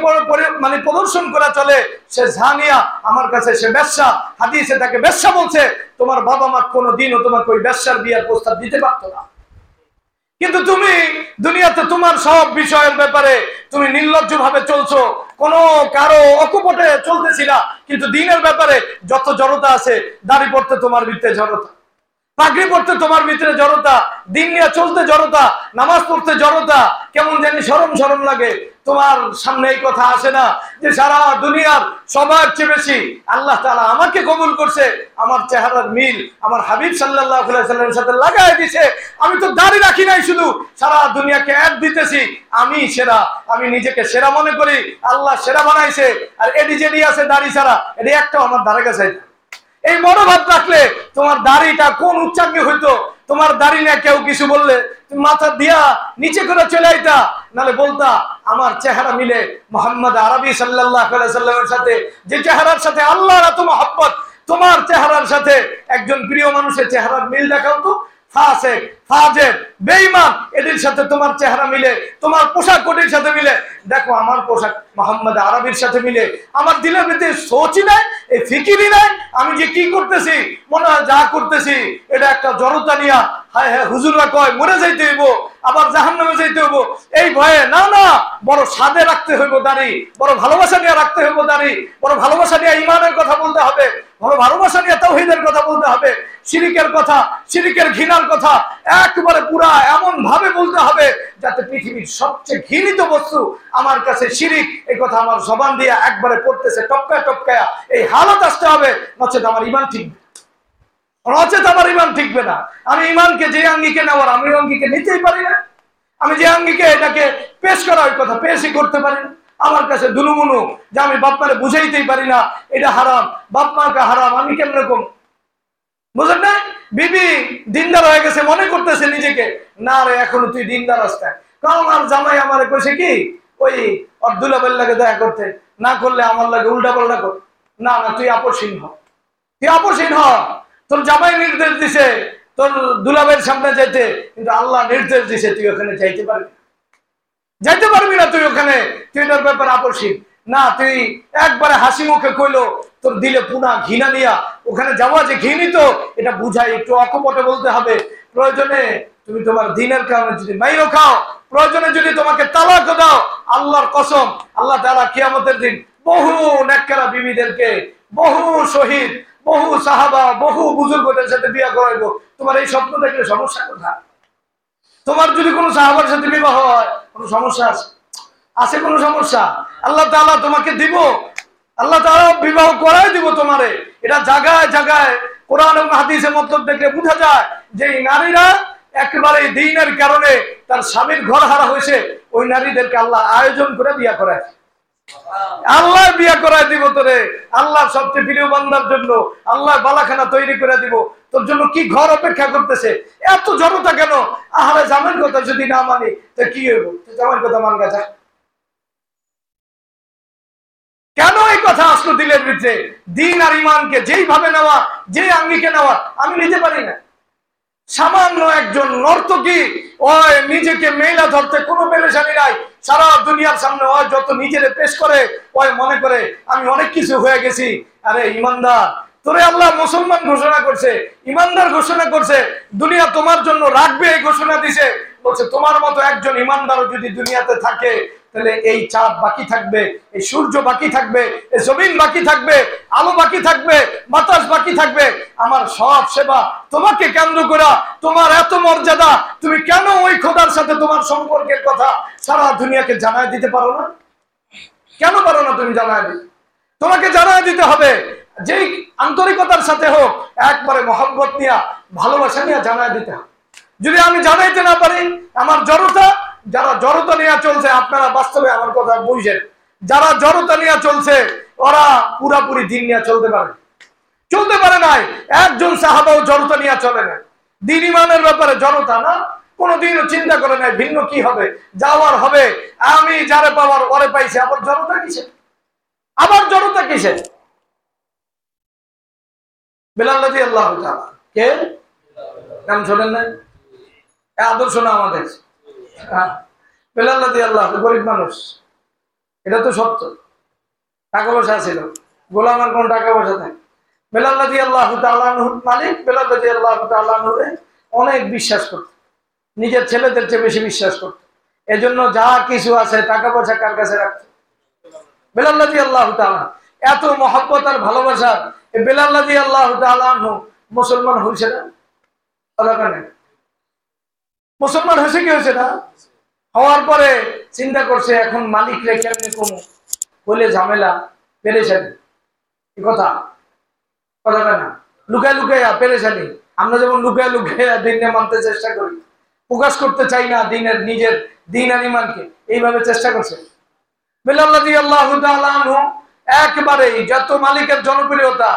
মানে প্রদর্শন করা চলে, সে ঝানিয়া আমার কাছে সে ব্যবসা, হাদিসে তাকে ব্যবসা বলছে, তোমার বাবা মা কোনো দিনও তোমাকে ওই ব্যবসার বিয়ার প্রস্তাব দিতে পারতো না। কিন্তু তুমি, দুনিয়াতে তোমার সব বিষয়ের ব্যাপারে তুমি নির্লজ্জ ভাবে চলছো, কোনো কারও অকুপটে চলতেছিলা কিন্তু দিনের ব্যাপারে যত জড়তা আছে, দাড়ি পড়তে তোমার ভিতরে জড়তা। পাগড়ি পড়তে তোমার ভিতরে জড়তা, দিন নিয়ে চলতে জড়তা, নামাজ পড়তে জড়তা, কেমন জানি সরম সরম লাগে। তোমার সামনে এই কথা আসে না যে সারা দুনিয়ার সবার চেয়ে বেশি আল্লাহ তালা আমাকে কবুল করছে, আমার চেহারার মিল, আমার হাবিব সাল্লাহ সাল্লামের সাথে লাগাই দিছে আমি তো দাড়ি রাখি নাই শুধু, সারা দুনিয়াকে এক দিতেছি, আমি সেরা, আমি নিজেকে সেরা মনে করি, আল্লাহ সেরা বানাইছে, আর এডি যেডি আছে দাড়ি ছাড়া এটি একটাও আমার ধারে গেছে। এই মনোভাব রাখলে তোমার দাড়িটা কোন উচ্চাঙ্গে হইতো? তোমার দাড়ি না কেউ কিছু বললে, তুমি মাথা দিয়া নিচে করে চলে আইতা। নালে বলতা, আমার চেহারা মিলে মোহাম্মদ আরবি সাল্লাহ সাল্লামের সাথে, যে চেহারার সাথে আল্লাহ এত মহাব্বত, তোমার চেহারার সাথে একজন প্রিয় মানুষের চেহারার মিল দেখাও তো। ফাজের বেঈমান, এদের সাথে তোমার চেহারা মিলে, তোমার পোশাক কোটির সাথে মিলে। দেখো, আমার পোশাক মোহাম্মদ আরবির সাথে মিলে। আমার দিলের ভিতরে সোচই নাই এই ফিকিরই নাই। আমি যে কি করতেছি, মনে হয় যা করতেছি, এটা একটা জড়তা নিয়া, হায় হ্যাঁ হুজুররা কয়, মরে যাইতে হইব, আবার জাহান নামে যেতে হইব। এই ভয়ে, না না, বড় সাদে রাখতে হইব দাড়ি, বড় ভালোবাসা নিয়ে রাখতে হইব দাড়ি, বড় ভালোবাসা নিয়ে ইমানের কথা বলতে হবে, বড় ভালোবাসা নিয়ে তৌহিদের কথা বলতে হবে। শিরিকের কথা, শিরিকের ঘৃণার কথা একবারে পুরা এমন ভাবে বলতে হবে যাতে পৃথিবীর সবচেয়ে ঘৃণিত বস্তু আমার কাছে শিরিক, এই কথা আমার জবান দিয়ে একবারে পড়তেছে, টপকায় টপকায়া। এই হালত আসতে হবে, নচেত আমার ইমান ঠিক নচেত আমার ইমান ঠিকবে না। আমি ইমানকে যে আঙ্গিকে নেওয়ার, আমি ওই আঙ্গিকে নিতেই পারি না। আমি যে আঙ্গিকে এটাকে পেশ করা, ওই কথা পেশই করতে পারি না। আমার কাছে দুলুমুনু যে আমি বাপ মারে বুঝাইতেই পারি না, এটা হারাম। বাপ মাকে হারাম, আমি কেমন রকম বুঝলেন না বিবি দিনদার হয়ে গেছে, মনে করতেছে নিজেকে। না রে, এখনও তুই দিনদার রাস্তায় কারণ আর জামাই আমারে কইছে কি? ওই অর্দুলা লাগে দেখা করতে। না করলে আমার লাগে উল্টা পাল্টা কর। না না, তুই আপসীন হ। তুই আপসীন হ। তোর জামাই নির্দেশ দিছে, তোর দুলাবের সামনে যেতে কিন্তু আল্লাহ নির্দেশ দিছে, তুই ওখানে যাইতে পারবি যাইতে পারবি না তুই ওখানে। তুই এটার ব্যাপারে আপসীন না, তুই একবারে হাসি মুখে কইলো তোর দিলে পুনা ঘৃণা নিয়া ওখানে যাওয়া যে ঘৃণিত, এটা বুঝাই একটু অকপটে বলতে হবে। প্রয়োজনে তুমি তোমার দিনের কারণে যদি মাইরো খাও, প্রয়োজনে যদি তোমাকে তালাক দাও, আল্লাহর কসম, আল্লাহ তাআলা কিয়ামতের দিন বহু নেককারা বিবিদেরকে, বহু শহীদ, বহু সাহাবা, বহু বুজুর্গদের সাথে বিয়ে করাইবো। তোমার এই স্বপ্ন দেখলে সমস্যা কোথায়? তোমার যদি কোনো সাহাবার সাথে বিবাহ হয়, কোনো সমস্যা আছে? আছে কোনো সমস্যা? আল্লাহ তাআলা তোমাকে দিব আল্লাহ তাআলা বিবাহ করাই দিব তোমারে। এটা জায়গায় জায়গায় কোরআন এবং হাদিসের মতলব দেখলে বোঝা যায় যে এই নারীরা একেবারে দিনের কারণে তার স্বামীর ঘর হারা হয়েছে, ওই নারীদেরকে আল্লাহ আয়োজন করে বিয়া করায়। আল্লাহ বিয়া করায় দিব তোরে। আল্লাহ সবচেয়ে প্রিয় বান্দার জন্য আল্লাহ বালাখানা তৈরি করে দিব। তোর জন্য কি ঘর অপেক্ষা করতেছে? এত জনতা কেন? আহারে জামের কথা যদি না মানি, তো কি হইব? জামের কথা মান গাছা কেন এই কথা আসলো দিলের ভিতরে দিন আর ইমানকে যেইভাবে নেওয়া, যেই আঙ্গিকে নেওয়া, আমি নিতে পারি না। সামান্য একজন নর্তকী ওই নিজেকে মেলা ধরতে কোনো পেরেশানি নাই। সারা দুনিয়ার সামনে ওই যত নিজেরে পেশ করে ওই মনে করে, আমি অনেক কিছু হয়ে গেছি। আরে ইমানদার তোরে আল্লাহ মুসলমান ঘোষণা করছে। ইমানদার ঘোষণা করছে, দুনিয়া তোমার জন্য রাখবে এই ঘোষণা দিছে। বলছে, তোমার মতো একজন ইমানদার যদি দুনিয়াতে থাকে তাহলে এই চাঁদ বাকি থাকবে, এই সূর্য বাকি থাকবে, এই জমিন বাকি থাকবে, আলো বাকি থাকবে, বাতাস বাকি থাকবে। আমার সব সেবা তোমাকে কেন্দ্র করা, তোমার এত মর্যাদা, তুমি কেন ওই খোদার সাথে তোমার সম্পর্কের কথা সারা দুনিয়াকে জানায় দিতে পারো না? কেন পারো না তুমি জানায় দিতে? তোমাকে জানায় দিতে হবে, যেই আন্তরিকতার সাথে হোক, একবারে মহব্বত নিয়ে, ভালোবাসা নিয়ে জানায় দিতে হবে। যদি আমি জানাইতে না পারি, আমার জড়তা যারা জড়তা নিয়ে চলছে, আপনারা বাস্তবে আমার কথা বুঝছেন যারা জড়তা নিয়ে চলছে, ওরা পুরাপুরি দিন নিয়ে চলতে পারে। চলতে পারে নাই। একজন সাহাবাও জড়তা নিয়ে চলে না। দিন ইমানের ব্যাপারে জড়তা না। কোনোদিনও চিন্তা করে নাই ভিন্ন কি হবে, যাওয়ার হবে। আমি যারে পাওয়ার, ওরে পাইছি। আবার জড়তা কিসে? আবার জড়তা কিসে? বেলাল্লাদি আল্লাহ। কে? নাম শোনেন নাই? আদর্শ না আমাদের? হ্যাঁ। অনেক বিশ্বাস করত। নিজের ছেলেদের চেয়ে বেশি বিশ্বাস করত। এজন্য যা কিছু আছে টাকা পয়সা কার কাছে রাখত? বেলাল্লাদি আল্লাহ এত মহব্বত আর ভালোবাসা বেলাল্লাদি আল্লাহ মুসলমান হয়েছে না? মুসলমান হয়েছে কি হয়েছে না হওয়ার পরে চিন্তা করছে, এখন মালিক রে কেমনে কমু বলে ঝামেলা পেরেছানি কি কথা। কথা না। লুকায় লুকাইয়া পেরেছানি আমরা যেমন লুকায় লুকাইয়া দিনে মানতে চেষ্টা করি, প্রকাশ করতে চাই না দিনের নিজের দিন আর ইমানকে এইভাবে চেষ্টা করছে। বেলাল্লাদি আল্লাহ একবারেই যত মালিকের জনপ্রিয়তা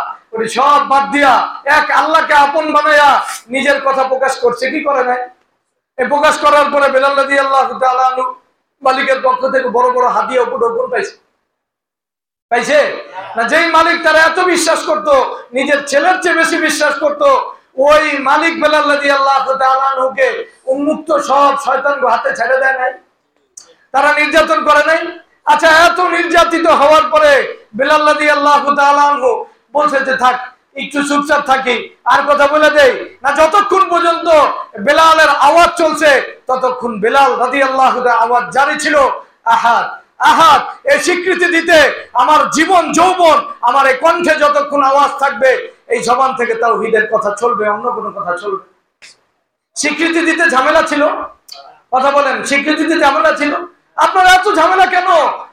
সব বাদ দিয়া এক আল্লাহকে আপন বানাইয়া নিজের কথা প্রকাশ করছে, কি করে নাই? প্রকাশ করার পরে বেলাল্লাদি আল্লাহ আনহু মালিকের পক্ষ থেকে বড় বড় হাতিয়া উপর উপর পাইছে। পাইছে? না, যেই মালিক তারা এত বিশ্বাস করত, নিজের ছেলের চেয়ে বেশি বিশ্বাস করত, ওই মালিক বেলাল্লাদি আল্লাহ তাআলাকে উন্মুক্ত সব শয়তান হাতে ছেড়ে দেয় নাই। তারা নির্যাতন করে নাই। আচ্ছা এত নির্যাতিত হওয়ার পরে বেলাল্লাদি আল্লাহ বলছে যে থাক একটু চুপচাপ থাকি। আর কথা বলে দেই, না যতক্ষণ পর্যন্ত বেলালের আওয়াজ চলছে, ততক্ষণ বেলাল রাজি আল্লাহ আওয়াজ জারি ছিল, আহাদ আহাদ এই স্বীকৃতি দিতে আমার জীবন, যৌবন, আমার এই কণ্ঠে যতক্ষণ আওয়াজ থাকবে, এই জবান থেকে তাও হিদের কথা চলবে, অন্য কোনো কথা চলবে স্বীকৃতি দিতে ঝামেলা ছিল? কথা বলেন, স্বীকৃতি দিতে ঝামেলা ছিল? আপনার এত ঝামেলা কেন?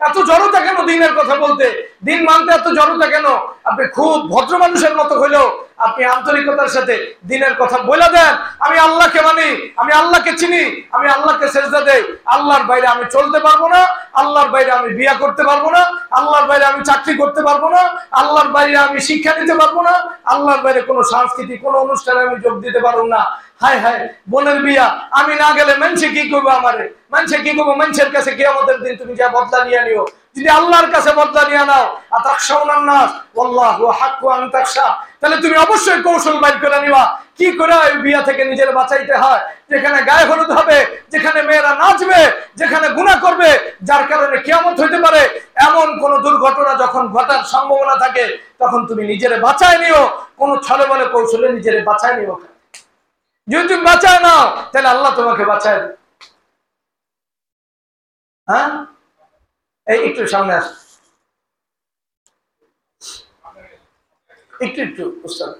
এত জড়তা কেন দিনের কথা বলতে? দিন মানতে এত জড়তা কেন? আপনি খুব ভদ্র মানুষের মতো হইলেও আপনি আন্তরিকতার সাথে দিনের কথা বলে দেন। আমি আল্লাহকে মানি, আমি আল্লাহকে চিনি, আমি আল্লাহকে সেজদা দেই। আল্লাহর বাইরে আমি চলতে পারব না, আল্লাহর বাইরে আমি বিয়া করতে পারব না, আল্লাহর বাইরে আমি চাকরি করতে পারব না, আল্লাহর বাইরে আমি শিক্ষা নিতে পারব না, আল্লাহর বাইরে কোনো সাংস্কৃতিক, কোনো অনুষ্ঠানে আমি যোগ দিতে পারব না। হায় হায়, বোনের বিয়া, আমি না গেলে মানুষে কি করব আমারে? মানুষে কি করব? মানুষের কাছে কে আমাদের দিন তুমি যা বদলা নিয়ে নিও যদি আল্লাহর কাছে বদলা নিয়ে নাও তাহলে তুমি অবশ্যই কৌশল বাইর করে নিবা। কি করে বিয়া থেকে নিজের বাঁচাইতে হয়? যেখানে গায়ে হলুদ হবে, যেখানে মেয়েরা নাচবে, যেখানে গুণা করবে, যার কারণে কিয়ামত হইতে পারে, এমন কোন দুর্ঘটনা যখন ঘটার সম্ভাবনা থাকে, তখন তুমি নিজেরে বাঁচায় নিও। কোন ছলে বলে কৌশলে নিজেরে বাঁচায় নিও যদি তুমি বাঁচায় নাও, তাহলে আল্লাহ তোমাকে বাঁচায় হ্যাঁ? এই, একটু সামনে আস। একটু একটু, উস্তাদ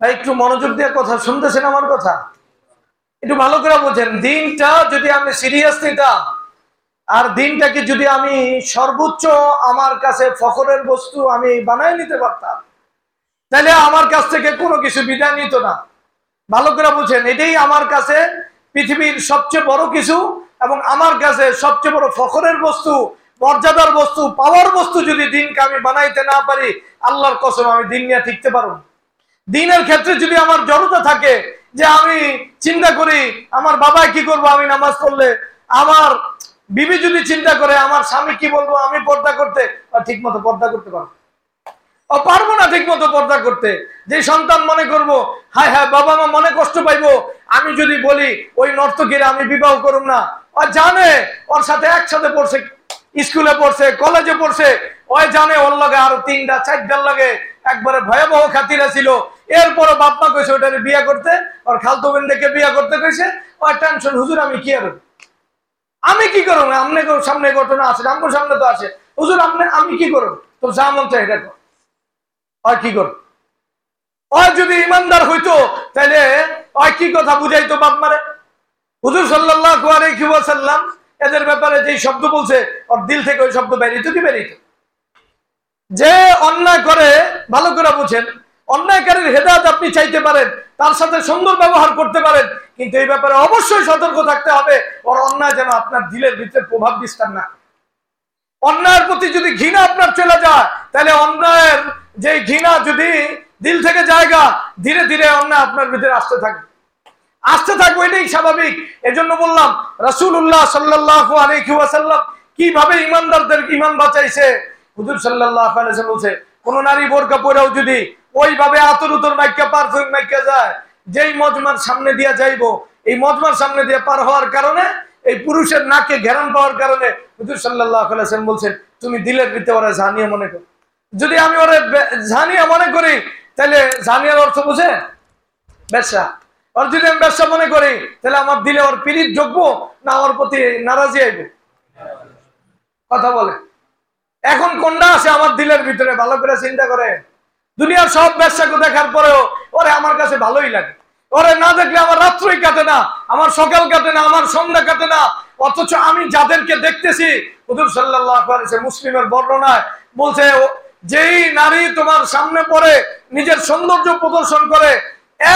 একটু মনোযোগ দিয়ে কথা শুনতেছেন আমার কথা? একটু ভালো করে বোঝেন। দিনটা যদি আমি সিরিয়াস নিতাম আর দিনটাকে যদি আমি সর্বোচ্চ আমার কাছে ফখরের বস্তু আমি বানাই নিতে পারতাম, তাহলে আমার কাছ থেকে কোনো কিছু বিদায় নিত না। ভালো করে বুঝেন, এটাই আমার কাছে পৃথিবীর সবচেয়ে বড় কিছু এবং আমার কাছে সবচেয়ে বড় ফখরের বস্তু, মর্যাদার বস্তু, পাওয়ার বস্তু যদি দিনকে আমি বানাইতে না পারি, আল্লাহর কসম আমি দিন নিয়ে ঠিকতে পারব দিনের ক্ষেত্রে যদি আমার জড়তা থাকে যে আমি চিন্তা করি, আমার বাবা কি করব, আমি নামাজ পড়লে, আমার বিবি যদি চিন্তা করে, আমার স্বামী কি বলব? আমি পর্দা করতে ঠিক মতো পর্দা করতে পারব পারব না ঠিক মতো পর্দা করতে। যে সন্তান মনে করব, হায় হায়, বাবা মা মনে কষ্ট পাইবো। আমি যদি বলি, ওই নর্তকীরা আমি বিবাহ করুম না। ও জানে, ওর সাথে একসাথে পড়ছে, স্কুলে পড়ছে, কলেজে পড়ছে। ওই জানে ওর লাগে আরও তিনটা, চারটার লাগে একবারে ভয়াবহ খাতিরা ছিল। এরপরও বাপ্পা কইছে ওটারে বিয়ে করতে। ওর খালতো বোনদেরকে বিয়ে করতে কইছে। ওর টেনশন হুজুর, আমি কি আর আমি কি করব? আমনে সামনে ঘটনা আছে আমার সামনে তো আছে। হুজুর আপনি আমি কি করব? তো যা মন চাই এটা কর। হয় কি করব? ওই যদি ইমানদার হইতো তাহলে ওই কি কথা বুঝাইতো বাপ মারে? হুজুর সাল্লাল্লাহু আলাইহি ওয়াসাল্লাম এদের ব্যাপারে যে শব্দ বলছে, ওর দিল থেকে ওই শব্দ বেরিত কি বেরিত যে অন্যায় করে, ভালো করে বুঝেন। অন্যায়কারীর হেদায়ত আপনি চাইতে পারেন, তার সাথে সুন্দর ব্যবহার করতে পারেন, কিন্তু এই ব্যাপারে অবশ্যই সতর্ক থাকতে হবে, ওর অন্যায় যেন আপনার দিলের ভিতরে প্রভাব বিস্তার না। অন্যায়ের প্রতি যদি ঘৃণা আপনার চলে যায়, তাহলে অন্যায়ের যে ঘৃণা যদি দিল থেকে জায়গা, ধীরে ধীরে অন্যায় আপনার ভিতরে আসতে থাকবে। আসতে থাকবে এটাই স্বাভাবিক। এজন্য বললাম, রাসূলুল্লাহ সাল্লাল্লাহু আলাইহি ওয়াসাল্লাম কীভাবে ইমানদারদের ইমান বাঁচাইছে? হুজুর ওয়াসাল্লাম বলছে, কোন নারী বোরকা পরেও যদি ওইভাবে আতর উতর মাইকা পারফিউম মাইকা যায়। যেই মজমার সামনে দিয়া যাইবো, এই মজমার সামনে দিয়ে পার হওয়ার কারণে, এই পুরুষের নাকে ঘেরান পাওয়ার কারণে হুজুর সাল্লাল্লাহু আলাইহি ওয়াসাল্লাম বলছেন, তুমি দিলের ভিতরে ওরা জানিয়া মনে করো। যদি আমি ওরা জানিয়া মনে করি তাহলে জানিয়ার অর্থ বুঝে? ব্যবসা। আর যদি আমি ব্যবসা মনে করি তাহলে আমার দিলে ওর পিরিত যোগবো না আমার প্রতি নারাজি আইব? কথা বলে। এখন কোনটা আছে আমার দিলের ভিতরে? ভালো করে চিন্তা করে। দুনিয়ার সব ব্যবসাকে দেখার পরেও ওরে আমার কাছে ভালোই লাগে। ওরে না দেখলে আমার রাত্রই কাটে না, আমার সকাল কাটে না, আমার সন্ধ্যা কাটে না। অথচ আমি যাদেরকে দেখতেছি, হুজুর ওয়াসাল্লাম মুসলিমের বর্ণনায় বলছে যেই নারী তোমার সামনে পড়ে, নিজের সৌন্দর্য প্রদর্শন করে,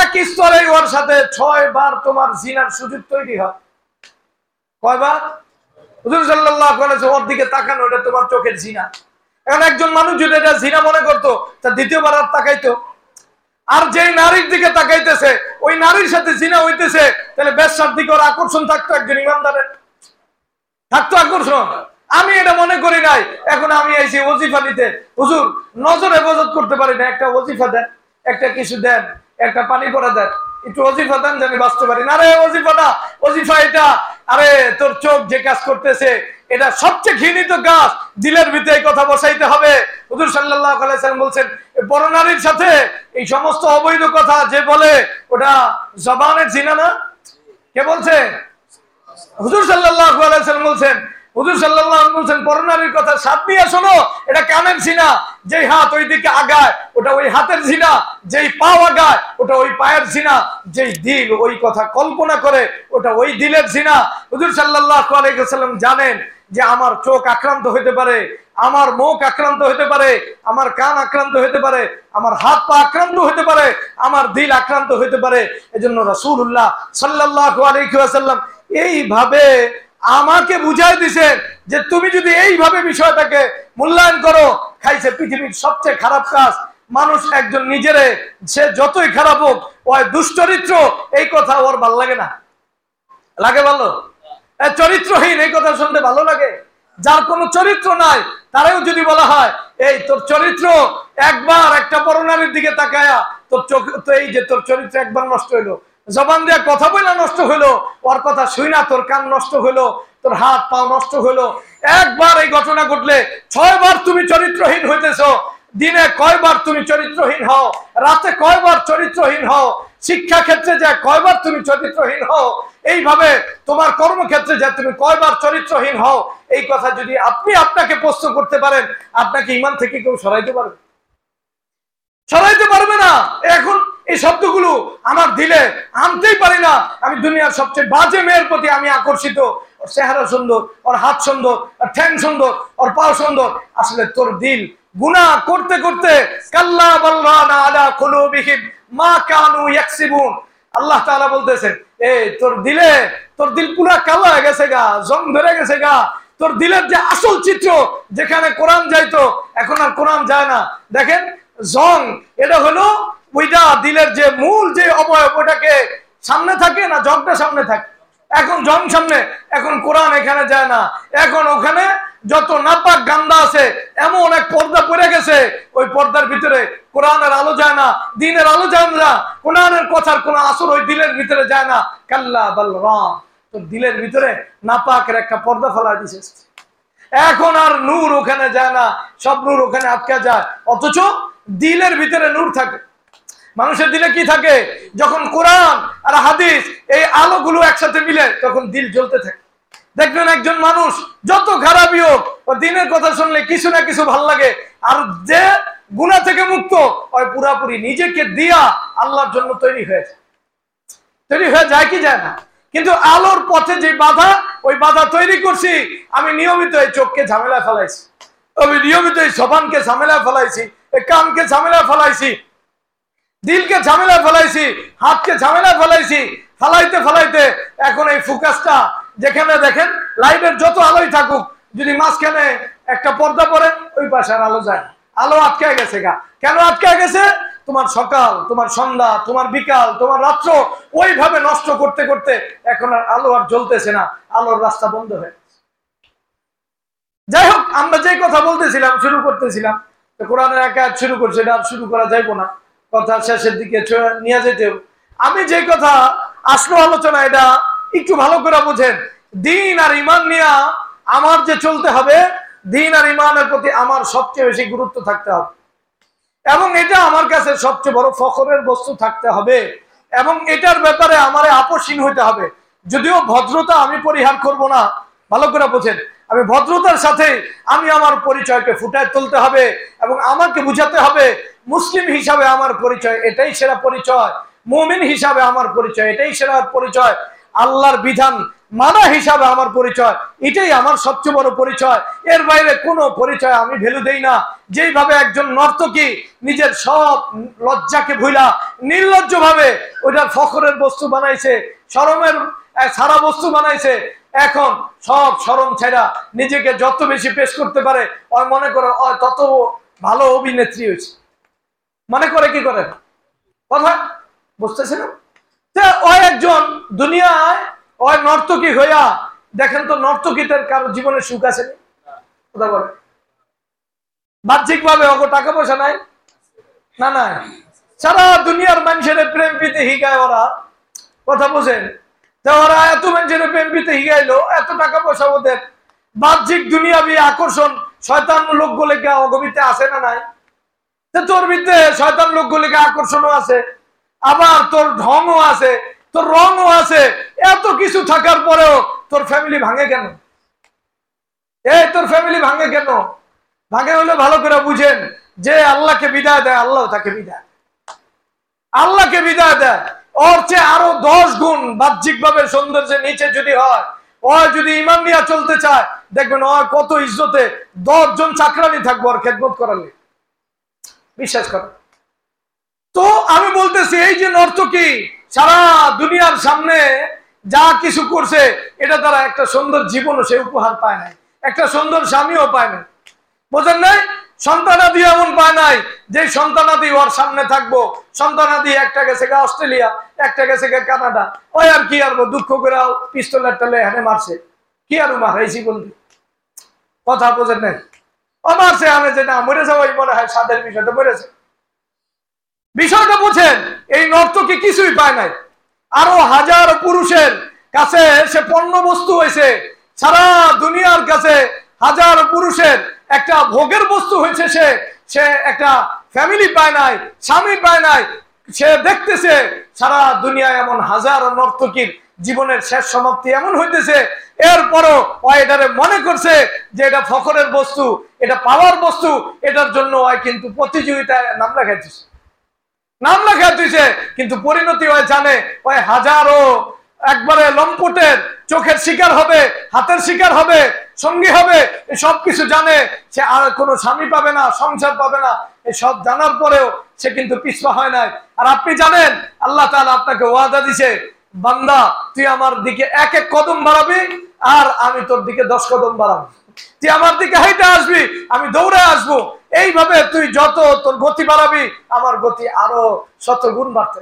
এক স্তরে ওর সাথে ছয় বার তোমার জিনার সুযোগ তৈরি হয়। কয়বার? হুজুর ওয়াসাল্লাম, ওর দিকে তাকানো, এটা তোমার চোখের জিনা। এখন একজন মানুষ যদি এটা জিনা মনে করতো, তা দ্বিতীয়বার আর তাকাইতো। আর যেই নারীর দিকে তাকাইতেছে, ওই নারীর সাথে জিনা হইতেছে, তাহলে ব্যবসার দিকে ওর আকর্ষণ থাকতো একজন ইমানদারের। থাকতো আকর্ষণ। আমি এটা মনে করি নাই, এখন আমি এসে ওজিফা নিতে। হুজুর, নজর হেফাজত করতে পারি না, একটা ওজিফা দেন, একটা কিছু দেন, একটা পানি পরা দেন, একটু অজিফা দেন, জানি বাঁচতে পারি না। আরে অজিফা না অজিফা এটা, আরে তোর চোখ যে কাজ করতেছে এটা সবচেয়ে ঘৃণিত কাজ। দিলের ভিতরে কথা বসাইতে হবে। হুজুর আলাইসাল্লাম বলছেন পরনারীর সাথে এই সমস্ত অবৈধ কথা যে বলে, ওটা জবানের জিনা না? কে বলছে? হুজুর সাল্লাহ বলছেন, হুজুর সাল্লাহ বলছেন পরনারীর কথা সাত দিয়ে শোনো, এটা কানের ঝিনা যেই হাত ওই দিকে আগায়, ওটা ওই হাতের ঝিনা যেই পাও আগায়, ওটা ওই পায়ের ঝিনা যেই দিল ওই কথা কল্পনা করে, ওটা ওই দিলের ঝিনা হুজুর সাল্লাহ আলাইসাল্লাম জানেন যে আমার চোখ আক্রান্ত হইতে পারে, আমার মুখ আক্রান্ত হতে পারে, আমার কান আক্রান্ত হতে পারে, আমার হাত পা আক্রান্ত হতে পারে, আমার দিল আক্রান্ত হতে পারে, এজন্য রাসূলুল্লাহ সাল্লাল্লাহু আলাইহি ওয়াসাল্লাম এইভাবে আমাকে বুঝাই দিছেন যে তুমি যদি এইভাবে বিষয়টাকে মূল্যায়ন করো, খাইছে পৃথিবীর সবচেয়ে খারাপ কাজ, মানুষ একজন নিজেরে, সে যতই খারাপ হোক, ওই দুশ্চরিত্র, এই কথা ওর ভালো লাগে না। লাগে ভালো? চরিত্রহীন, এই কথা শুনতে ভালো লাগে। যার কোনো চরিত্র নাই, তারাও যদি বলা হয়, এই তোর চরিত্র একবার একটা পরনারীর দিকে তাকায়া, তোর চোখ, তো এই যে তোর চরিত্র একবার নষ্ট হইল, জবান দিয়া কথা বইলা নষ্ট হইল, ওর কথা শুই না, তোর কান নষ্ট হইল, তোর হাত পাও নষ্ট হইল। একবার এই ঘটনা ঘটলে ছয়বার তুমি চরিত্রহীন হইতেছ, দিনে কয়বার তুমি চরিত্রহীন হও, রাতে কয়বার চরিত্রহীন হও শিক্ষা ক্ষেত্রে যে কয়বার তুমি চরিত্রহীন হও এইভাবে তোমার কর্মক্ষেত্রে যে তুমি কয়বার চরিত্রহীন হও, এই কথা যদি আপনি আপনাকে প্রশ্ন করতে পারেন, আপনাকে ইমান থেকে কেউ সরাইতে পারবে? সরাইতে পারবে না। এখন এই শব্দগুলো আমার দিলে আনতেই পারি না। আমি দুনিয়ার সবচেয়ে বাজে মেয়ের প্রতি আমি আকর্ষিত। ওর চেহারা সুন্দর, ওর হাত সুন্দর, ওর ঠ্যাং সুন্দর, ওর পাও সুন্দর। আসলে তোর দিল গুনাহ করতে করতে কাল্লা বাল্লানা আলা কুলুবিহিম মা কানু ইয়াকসিবুন। আল্লাহ তাআলা বলতেছেন এই তোর দিলে, তোর দিল পুরা কালো হয়ে গেছে গা, জং ধরে গেছে গা। তোর দিলের যে আসল চিত্র যেখানে কোরআন যাইতো, এখন আর কোরআন যায় না। দেখেন, জং, এটা হলো ওইটা দিলের যে মূল যে অবয়ব, ওটাকে সামনে থাকে না জংটা সামনে থাকে? এখন জং সামনে, এখন কোরআন এখানে যায় না। এখন ওখানে যত নাপাক গান্দা আছে, এমন এক পর্দা পড়ে গেছে, ওই পর্দার ভিতরে কোরআনের আলো যায় না, দিনের আলো যায় না, কোরআনের কথার কোন আসর ওই দিলের ভিতরে যায় না। কাল্লা বালরাম তো দিলের ভিতরে নাপাকের একটা পর্দা ফেলা দিছে। এখন আর নূর ওখানে যায় না, সব নূর ওখানে আটকা যায়, অথচ দিলের ভিতরে নূর থাকে। মানুষের দিলে কি থাকে? যখন কোরআন আর হাদিস এই আলোগুলো একসাথে মিলে, তখন দিল জ্বলতে থাকে। দেখবেন একজন মানুষ যত খারাপই হোক দিনের কথা শুনলে কিছু না কিছু ভালো লাগে। আর যে গুণা থেকে মুক্ত, ওই পুরাপুরি নিজেকে দিয়া আল্লাহর জন্য তৈরি হয়েছে তৈরি হয়ে যায় কি যায় না? কিন্তু আলোর পথে যে বাধা, ওই বাধা তৈরি করছি, আমি নিয়মিত এই চোখকে ঝামেলা ফেলাইছি। আমি নিয়মিত এই সবানকে ঝামেলা ফেলাইছি, এই কানকে ঝামেলা ফেলাইছি দিলকে ঝামেলা ফেলাইছি, হাতকে ঝামেলা ফেলাইছি, ফালাইতে ফালাইতে এখন এই ফোকাসটা যেখানে দেখেন লাইটের যত আলোই থাকুক, যদি মাঝখানে একটা পর্দা পরে ওই পাশে আলো যায় আলো আটকে গেছে গা। কেন আটকে গেছে? তোমার সকাল, তোমার সন্ধ্যা, তোমার বিকাল, তোমার রাত্র, ওইভাবে নষ্ট করতে করতে এখন আর আলো আর জ্বলতেছে না, আলোর রাস্তা বন্ধ হয়ে যাই হোক, আমরা যে কথা বলতেছিলাম, শুরু করতেছিলাম কোরআনের একা শুরু করছে, এটা শুরু করা যাইবো না। কথা শেষের দিকে নিয়ে যেতে আমি যে কথা আসলো আলোচনা, এটা একটু ভালো করে বুঝেন। দিন আর ইমান নিয়ে আমার যে চলতে হবে, দিন আর ইমানের প্রতি আমার সবচেয়ে বেশি গুরুত্ব থাকতে হবে। এবং এটা আমার কাছে সবচেয়ে বড় ফখরের বস্তু থাকতে হবে। এবং এটার ব্যাপারে আমার আপসীন হইতে হবে। যদিও ভদ্রতা আমি পরিহার করব না, ভালো করে বোঝেন। আমি ভদ্রতার সাথে আমি আমার পরিচয়কে ফুটায় তুলতে হবে এবং আমাকে বুঝাতে হবে মুসলিম হিসাবে আমার পরিচয়, এটাই সেরা পরিচয়। মুমিন হিসাবে আমার পরিচয়, এটাই সেরা পরিচয়। আল্লাহর বিধান মানা হিসাবে আমার পরিচয়, এটাই আমার সবচেয়ে বড় পরিচয়। এর বাইরে কোনো পরিচয় আমি ভ্যালু দেই না। যেইভাবে একজন নর্তকী নিজের সব লজ্জাকে ভুলা নির্লজ্জ ভাবে ওইটার ফখরের বস্তু বানাইছে সরমের সারা বস্তু বানাইছে এখন সব সরম ছেড়া নিজেকে যত বেশি পেশ করতে পারে, ওই মনে করে তত ভালো অভিনেত্রী হয়েছে। মনে করে কি করে? কথা বুঝতেছে না ওই একজন দুনিয়ায়, ওই নর্তকী হইয়া, দেখেন তো নর্তকীদের কারও জীবনে সুখ আছে কথা বলে বাহ্যিক ভাবে অগো টাকা পয়সা নাই? না না সারা দুনিয়ার মানুষের প্রেম পিতে হিগায় ওরা। কথা বোঝেন? ওরা এত মানুষের প্রেম পিতে হিগাইলো, এত টাকা পয়সা ওদের। বাহ্যিক দুনিয়াবি আকর্ষণ, শয়তান লোকগুলিকে অগমিতে আছে না নাই? তোর শয়তান আকর্ষণও আছে, আবার তোর ঢংও আছে, তোর রঙও আছে, এত কিছু থাকার পরেও তোর ফ্যামিলি ভাঙে কেন? এই তোর ফ্যামিলি ভাঙে কেন? ভাঙে হলে ভালো করে বুঝেন, যে আল্লাহকে বিদায় দেয়, আল্লাহ তাকে বিদায়। আল্লাহকে বিদায় দেয়। ওর চেয়ে আরও দশ গুণ বাহ্যিক ভাবে সৌন্দর্যের নিচে যদি হয় ও যদি চলতে চায়, দেখবেন ও কত ইজ্জতে জন চাকরানি থাকব আর খেদমত করালে বিশ্বাস করেন তো আমি বলতেছি, এই যে নর্তকী সারা দুনিয়ার সামনে যা কিছু করছে, এটা তারা একটা সুন্দর জীবনও সে উপহার পায় নাই, একটা সুন্দর স্বামীও পায় নাই। বোঝেন নাই? সন্তানাদি এমন পায় নাই যে সন্তানাদি ওর সামনে থাকব। সন্তানাদি একটা গেছে গা অস্ট্রেলিয়া, একটা গেছে গা কানাডা। ওই আর কি আর দুঃখ করে পিস্তলের টালে হেনে মারছে। কি আর মারাইছি বলতে কথা বোঝেন নাই? ও মারছে আমি যে না, মরে যাওয়াই মনে হয় সাদের বিষয়টা মরেছে। বিষয়টা বুঝেন, এই নর্তকী কিছুই পায় নাই। আরও হাজার পুরুষের কাছে সে পণ্য বস্তু হয়েছে। সারা দুনিয়ার কাছে হাজার পুরুষের একটা ভোগের বস্তু হয়েছে, সে সে একটা ফ্যামিলি পায় নাই, স্বামী পায় নাই, সে দেখতেছে, সারা দুনিয়ায় এমন হাজার নর্তকীর জীবনের শেষ সমাপ্তি এমন হইতেছে, এরপরও এটারে মনে করছে যে এটা ফখরের বস্তু, এটা পাওয়ার বস্তু, এটার জন্য ওই কিন্তু প্রতিযোগিতায় নাম লেখাইতেছে নাম লেখা দিয়েছে কিন্তু পরিণতি হয় জানে, ওই হাজারো একবারে লম্পটের চোখের শিকার হবে, হাতের শিকার হবে সঙ্গী হবে সব কিছু জানে, সে আর কোনো স্বামী পাবে না, সংসার পাবে না সব জানার পরেও সে কিন্তু পিছপা হয় নাই। আর আপনি জানেন, আল্লাহ তাআলা আপনাকে ওয়াদা দিছে, বান্দা, তুই আমার দিকে এক এক কদম বাড়াবি, আর আমি তোর দিকে দশ কদম বাড়াবো। তুই আমার দিকে হাইটে আসবি, আমি দৌড়ে আসব। এইভাবে তুই যত তোর গতি বাড়াবি, আমার গতি আরও শত গুণ বাড়তে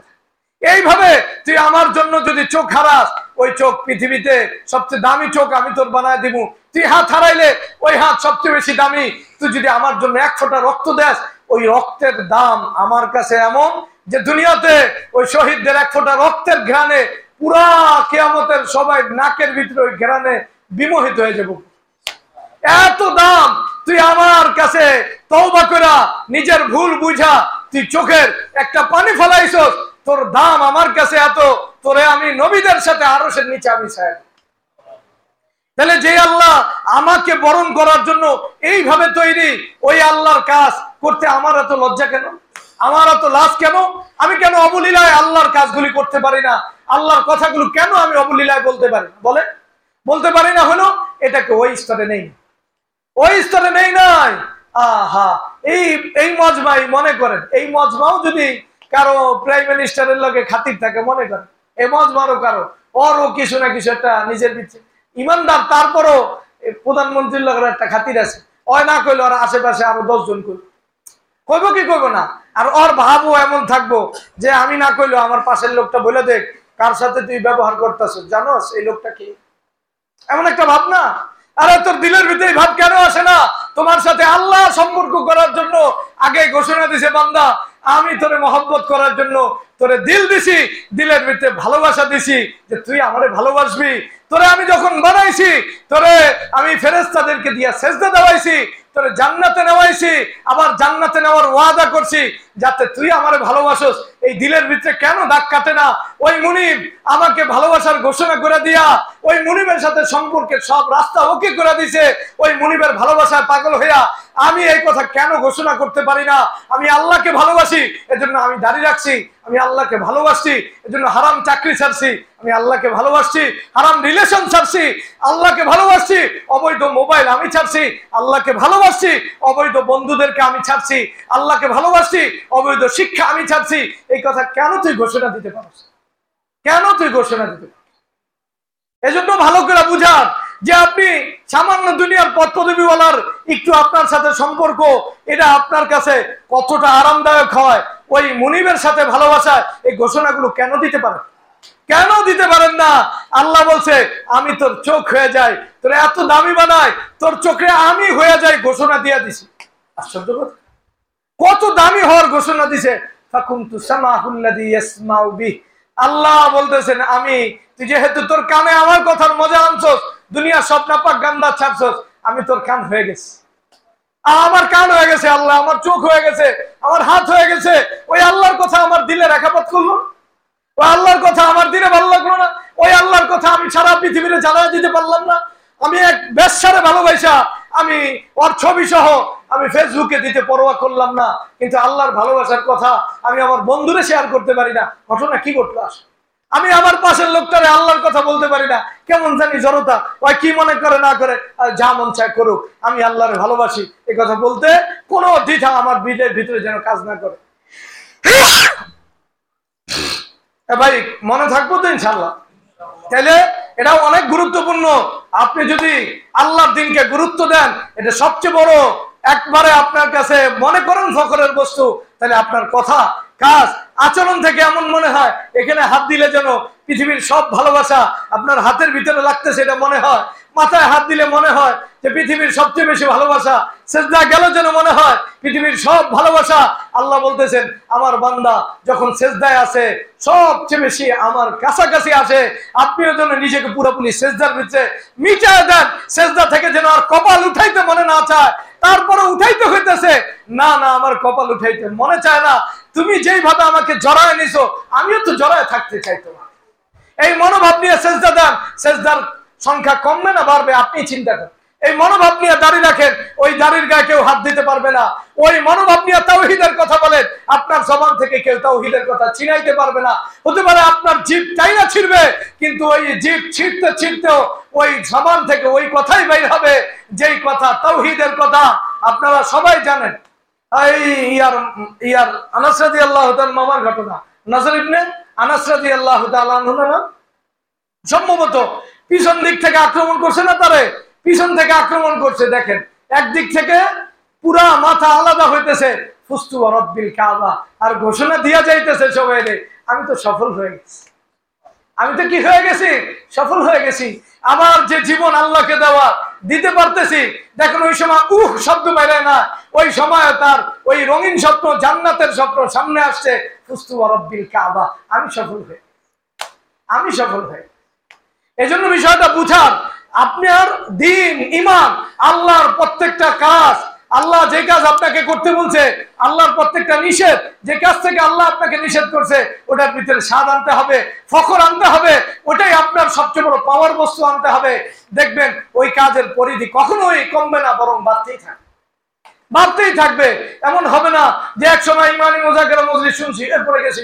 এইভাবে তুই আমার জন্য যদি চোখ হারাস, ওই চোখ পৃথিবীতে সবচেয়ে দামি চোখ আমি তোর বানায় দিব। তুই হাত হারাইলে ওই হাত সবচেয়ে বেশি দামি। তুই যদি আমার জন্য এক ফোঁটা রক্ত দেস, ওই রক্তের দাম আমার কাছে এমন যে দুনিয়াতে ওই শহীদদের এক ফোঁটা রক্তের ঘ্রাণে পুরা কেয়ামতের সবাই নাকের ভিতরে ওই ঘ্রাণে বিমোহিত হয়ে যাব। এত দাম তুই আমার কাছে তওবা করা নিজের ভুল বুঝা তুই চোখের একটা পানি ফেলাইছস, তোর দাম আমার কাছে এত, তোরে আমি নবীদের সাথে আরও সে নিচে আমি চাই তাহলে যে আল্লাহ আমাকে বরণ করার জন্য এইভাবে তৈরি ওই আল্লাহর কাজ করতে আমার এত লজ্জা কেন? আমার এত লাভ কেন? আমি কেন অবলীলায় আল্লাহর কাজগুলি করতে পারি না? আল্লাহর কথাগুলো কেন আমি অবলীলায় বলতে পারি বলে বলতে পারি না হলো এটাকে ওই স্তরে নেই। ওই স্তরে নেই নাই। আহা, এই এই মজমাই মনে করেন, এই মজমাও যদি কারও প্রাইম মিনিস্টারের লগে খাতির থাকে, মনে করেন এই মজমারও কারও ওরও কিছু না কিছু একটা নিজের পিছিয়ে ইমানদার, তারপরও প্রধানমন্ত্রীর লগে একটা খাতির আছে। ওই না কইলো, আর আশেপাশে আরও দশজন কইল। কইব কি কইব না? আর ওর ভাবও এমন থাকব যে আমি না কইলো, আমার পাশের লোকটা বলে দেখ, কার সাথে তুই ব্যবহার করতেছ জানোস, এই লোকটা কি? এমন একটা ভাবনা? আরে তোর দিলের ভিতরে ভাব কেন আসে না? তোমার সাথে আল্লাহ সম্পর্ক করার জন্য আগে ঘোষণা দিছে, বান্দা, আমি তোরে মহব্বত করার জন্য তোরে দিল দিছি, দিলের ভিতরে ভালোবাসা দিছি, যে তুই আমারে ভালোবাসবি তোরে আমি যখন বানাইছি, তোরে আমি ফেরেস্তাদেরকে দিয়া সেজদা দেওয়াইছি, তোরে জান্নাতে নেওয়াইছি, আবার জান্নাতে নেওয়ার ওয়াদা করছি, যাতে তুই আমার ভালোবাসোস। এই দিলের ভিতরে কেন দাগ কাটে না? ওই মুনিব আমাকে ভালোবাসার ঘোষণা করে দিয়া, ওই মুনিবের সাথে সম্পর্কের সব রাস্তা ওকে করে দিছে। ওই মুনিবের ভালোবাসায় পাগল হইয়া আমি এই কথা কেন ঘোষণা করতে পারি না? আমি আল্লাহকে ভালোবাসি, এজন্য আমি দাঁড়িয়ে রাখছি। আমি আল্লাহকে ভালোবাসছি, এজন্য হারাম চাকরি ছাড়ছি। আমি আল্লাহকে ভালোবাসছি, হারাম রিলেশন ছাড়ছি। আল্লাহকে ভালোবাসছি, অবৈধ মোবাইল আমি ছাড়ছি। আল্লাহকে ভালোবাসছি, অবৈধ বন্ধুদেরকে আমি ছাড়ছি। আল্লাহকে ভালোবাসছি, অবৈধ শিক্ষা আমি ছাড়ছি। এই কথা কেন তুই ঘোষণা দিতে পারছ কেন তুই ঘোষণা দিতে পারছ এজন্য ভালো করে বুঝান যে আপনি সামান্য দুনিয়ার পথ পদবীওয়ালার একটু আপনার সাথে সম্পর্ক, এটা আপনার কাছে কতটা আরামদায়ক হয়, ওই মুনিবের সাথে ভালোবাসা, এই ঘোষণাগুলো কেন দিতে পারে কেন দিতে পারেন না? আল্লাহ বলছে, আমি তোর চোখ হয়ে যাই, তোর এত দামি বানাই, তোর চোখে আমি হয়ে যাই, ঘোষণা দিয়ে দিছি। আশ্চর্য কত দামি হওয়ার ঘোষণা দিছে? আল্লাহ বলতেছেন, আমি, তুই যেহেতু তোর কানে আমার কথার মজা আনছস দুনিয়া সব নাপাক, গান্দা ছাড়ছস আমি তোর কান হয়ে গেছি। আমার কান হয়ে গেছে, আল্লাহ, আমার চোখ হয়ে গেছে, আমার হাত হয়ে গেছে। ওই আল্লাহর কথা আমার দিলে রেখাপাত করল ওই আল্লাহর কথা আমার দিলে ভালো লাগল না। ওই আল্লাহর কথা আমি সারা পৃথিবীতে জানা দিতে পারলাম না। আমি এক বেশারে ভালোবাসা, আমি ওর ছবি সহ আমি ফেসবুকে দিতে পরোয়া করলাম না। কিন্তু আল্লাহর ভালোবাসার কথা আমি আমার বন্ধুরে শেয়ার করতে পারি না। ঘটনা কি ঘটলো আসে আমি আমার পাশের লোকটারে আল্লাহর কথা বলতে পারি না। কেমন জানি জড়তা। ওই কি মনে করে না করে যা মন চায় করুক। আমি আল্লাহরে ভালোবাসি। এই কথা বলতে কোনো দ্বিধা আমার বিলের ভিতরে যেন কাজ না করে। ভাই, মনে থাকব তো ইনশাল্লাহ তাহলে এটা অনেক গুরুত্বপূর্ণ। আপনি যদি আল্লাহর দিনকে গুরুত্ব দেন, এটা সবচেয়ে বড়। একবারে আপনার কাছে মনে করেন ফখরের বস্তু তাহলে আপনার কথা কাজ, আচরণ থেকে এমন মনে হয়, এখানে হাত দিলে যেন পৃথিবীর সব ভালোবাসা আপনার হাতের ভিতরে লাগতেছে, এটা মনে হয়। মাথায় হাত দিলে মনে হয় যে পৃথিবীর সবচেয়ে বেশি ভালোবাসা সেজদা গেল যেন মনে হয়, পৃথিবীর সব ভালোবাসা আল্লাহ বলতেছেন, আমার বান্দা যখন সেজদায় আছে সবচেয়ে বেশি আমার কাছাকাছি আসে, আপনিও যেন নিজেকে পুরোপুরি সেজদার ভিতরে মিটায় দেন, সেজদা থেকে যেন আর কপাল উঠাইতে মনে না চায়। তারপরে উঠাইতে হইতেছে, না না, আমার কপাল উঠাইতে মনে চায় না। তুমি যেইভাবে আমাকে জড়ায় নিছো, আমিও তো জড়ায় থাকতে চাই তোমার। এই মনোভাব নিয়ে সেজদা দেন, সেজদার সংখ্যা কমবে না, বাড়বে, আপনি চিন্তা করেন। এই মনোভাব নিয়ে দাঁড়িয়ে রাখেন, ওই দাড়ির গায়ে কেউ হাত দিতে পারবে না। ওই মনোভাব নিয়ে তাওহিদের কথা বলেন, আপনার জবান থেকে কেউ তাওহিদের কথা চিনাইতে পারবে না। হতে পারে আপনার জিপ চাই না ছিড়বে, কিন্তু ওই জিপ ছিঁড়তে ছিঁড়তেও ওই জবান থেকে ওই কথাই বের হবে, যেই কথা তাওহিদের কথা। আপনারা সবাই জানেন, এই ইয়ার ইয়ার আনাসরাদি আল্লাহ মামার ঘটনা। নজর ইবনে আনাসরাদি আল্লাহ না সম্ভবত পিছন দিক থেকে আক্রমণ করছে না তারে। পিছন থেকে আক্রমণ করছে, দেখেন। একদিক থেকে পুরা মাথা আলাদা হইতেছে। ফুস্তু রব্বিল কাবা। আর ঘোষণা দিয়া যাইতেছে সবাই আমি তো সফল হয়ে গেছি। আমি তো কি হয়ে গেছি? সফল হয়ে গেছি। আমার যে জীবন আল্লাহকে দেওয়া, দিতে পারতেছি, দেখেন ওই সময় উহ শব্দ বাইরে না, ওই সময় তার ওই রঙিন স্বপ্ন, জান্নাতের স্বপ্ন সামনে আসছে ফুস্তু রব্বিল কাবা। আমি সফল হয়ে আমি সফল হয়ে এজন্য বিষয়টা বুঝার আপনার দিন ইমান আল্লাহর প্রত্যেকটা কাজ, আল্লাহ যে কাজ আপনাকে করতে বলছে, আল্লাহর প্রত্যেকটা নিষেধ, যে কাজ থেকে আল্লাহ আপনাকে নিষেধ করছে, ওটার ভিতরে স্বাদ আনতে হবে, ফখর আনতে হবে, ওটাই আপনার সবচেয়ে বড় পাওয়ার বস্তু আনতে হবে। দেখবেন, ওই কাজের পরিধি কখনোই কমবে না, বরং বাড়তেই থাকবে। বাড়তেই থাকবে, এমন হবে না যে এক সময় ইমানি মোজাকের মজলিস শুনছি, এরপরে গেছি।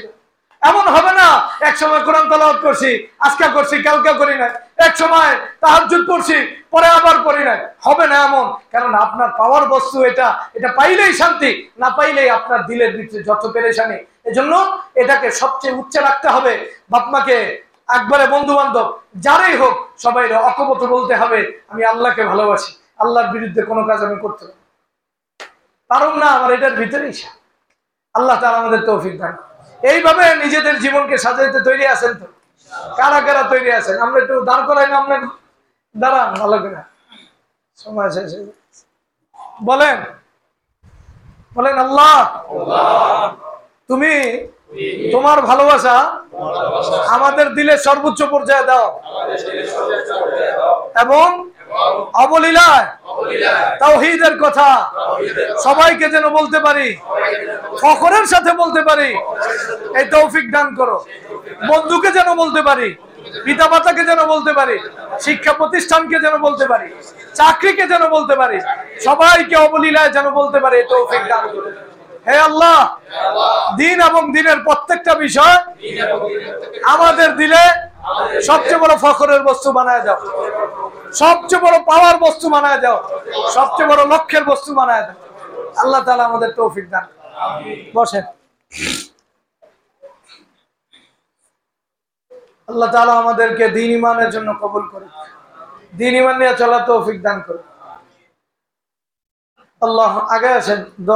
এমন হবে না। এক সময় কোরআন তালাওয়াত করছি, আজকে করছি কালকে করি না এক সময় তাহাজ্জুদ করছি, পরে আবার করি না হবে না এমন। কারণ আপনার পাওয়ার বস্তু এটা। এটা পাইলেই শান্তি, না পাইলেই আপনার দিলের ভিতরে যত পেরেশানি। এজন্য এটাকে সবচেয়ে উচ্চে রাখতে হবে। বাপমাকে একবারে বন্ধু বান্ধব যারাই হোক সবাই অকপত বলতে হবে, আমি আল্লাহকে ভালোবাসি। আল্লাহর বিরুদ্ধে কোনো কাজ আমি করতে পারি পারুম না, আমার এটার ভিতরেই আল্লাহ তাআলা আমাদের তৌফিক দান এইভাবে নিজেদের জীবনকে সাজাইতে তৈরি আছেন তো? কারা কারা তৈরি আছেন? আমরা একটু দাঁড় করাই না আপনার দাঁড়ান ভালো করে। সময় শেষ বলেন বলেন আল্লাহ তুমি তোমার ভালোবাসা আমাদের দিলে সর্বোচ্চ পর্যায়ে দাও। এবং অবলীলায়। তাওহীদের কথা। সবাইকে যেন বলতে পারি। ফখরের সাথে বলতে পারি। এই তৌফিক দান করো। বন্ধুকে যেন বলতে পারি। পিতা মাতাকে যেন বলতে পারি। শিক্ষা প্রতিষ্ঠানকে যেন বলতে পারি। চাকরিকে যেন বলতে পারি। সবাইকে অবলীলায় যেন বলতে পারি। এই তৌফিক দান করো। হে আল্লাহ দিন এবং দিনের প্রত্যেকটা বিষয়। আমাদের দিলে সবচেয়ে বড় ফখরের বস্তু বানায় দাও। সবচেয়ে বড় পাওয়ার বস্তু বানায় দাও। সবচেয়ে বড় লক্ষ্যের বস্তু বানায় দাও। আল্লাহ তালা আমাদের তৌফিক দান বসেন। আল্লাহ তালা আমাদেরকে দিন ইমানের জন্য কবুল করে দিন ইমান নিয়ে চলা তৌফিক দান করে আল্লাহ, আগে আসেন, দোয়া।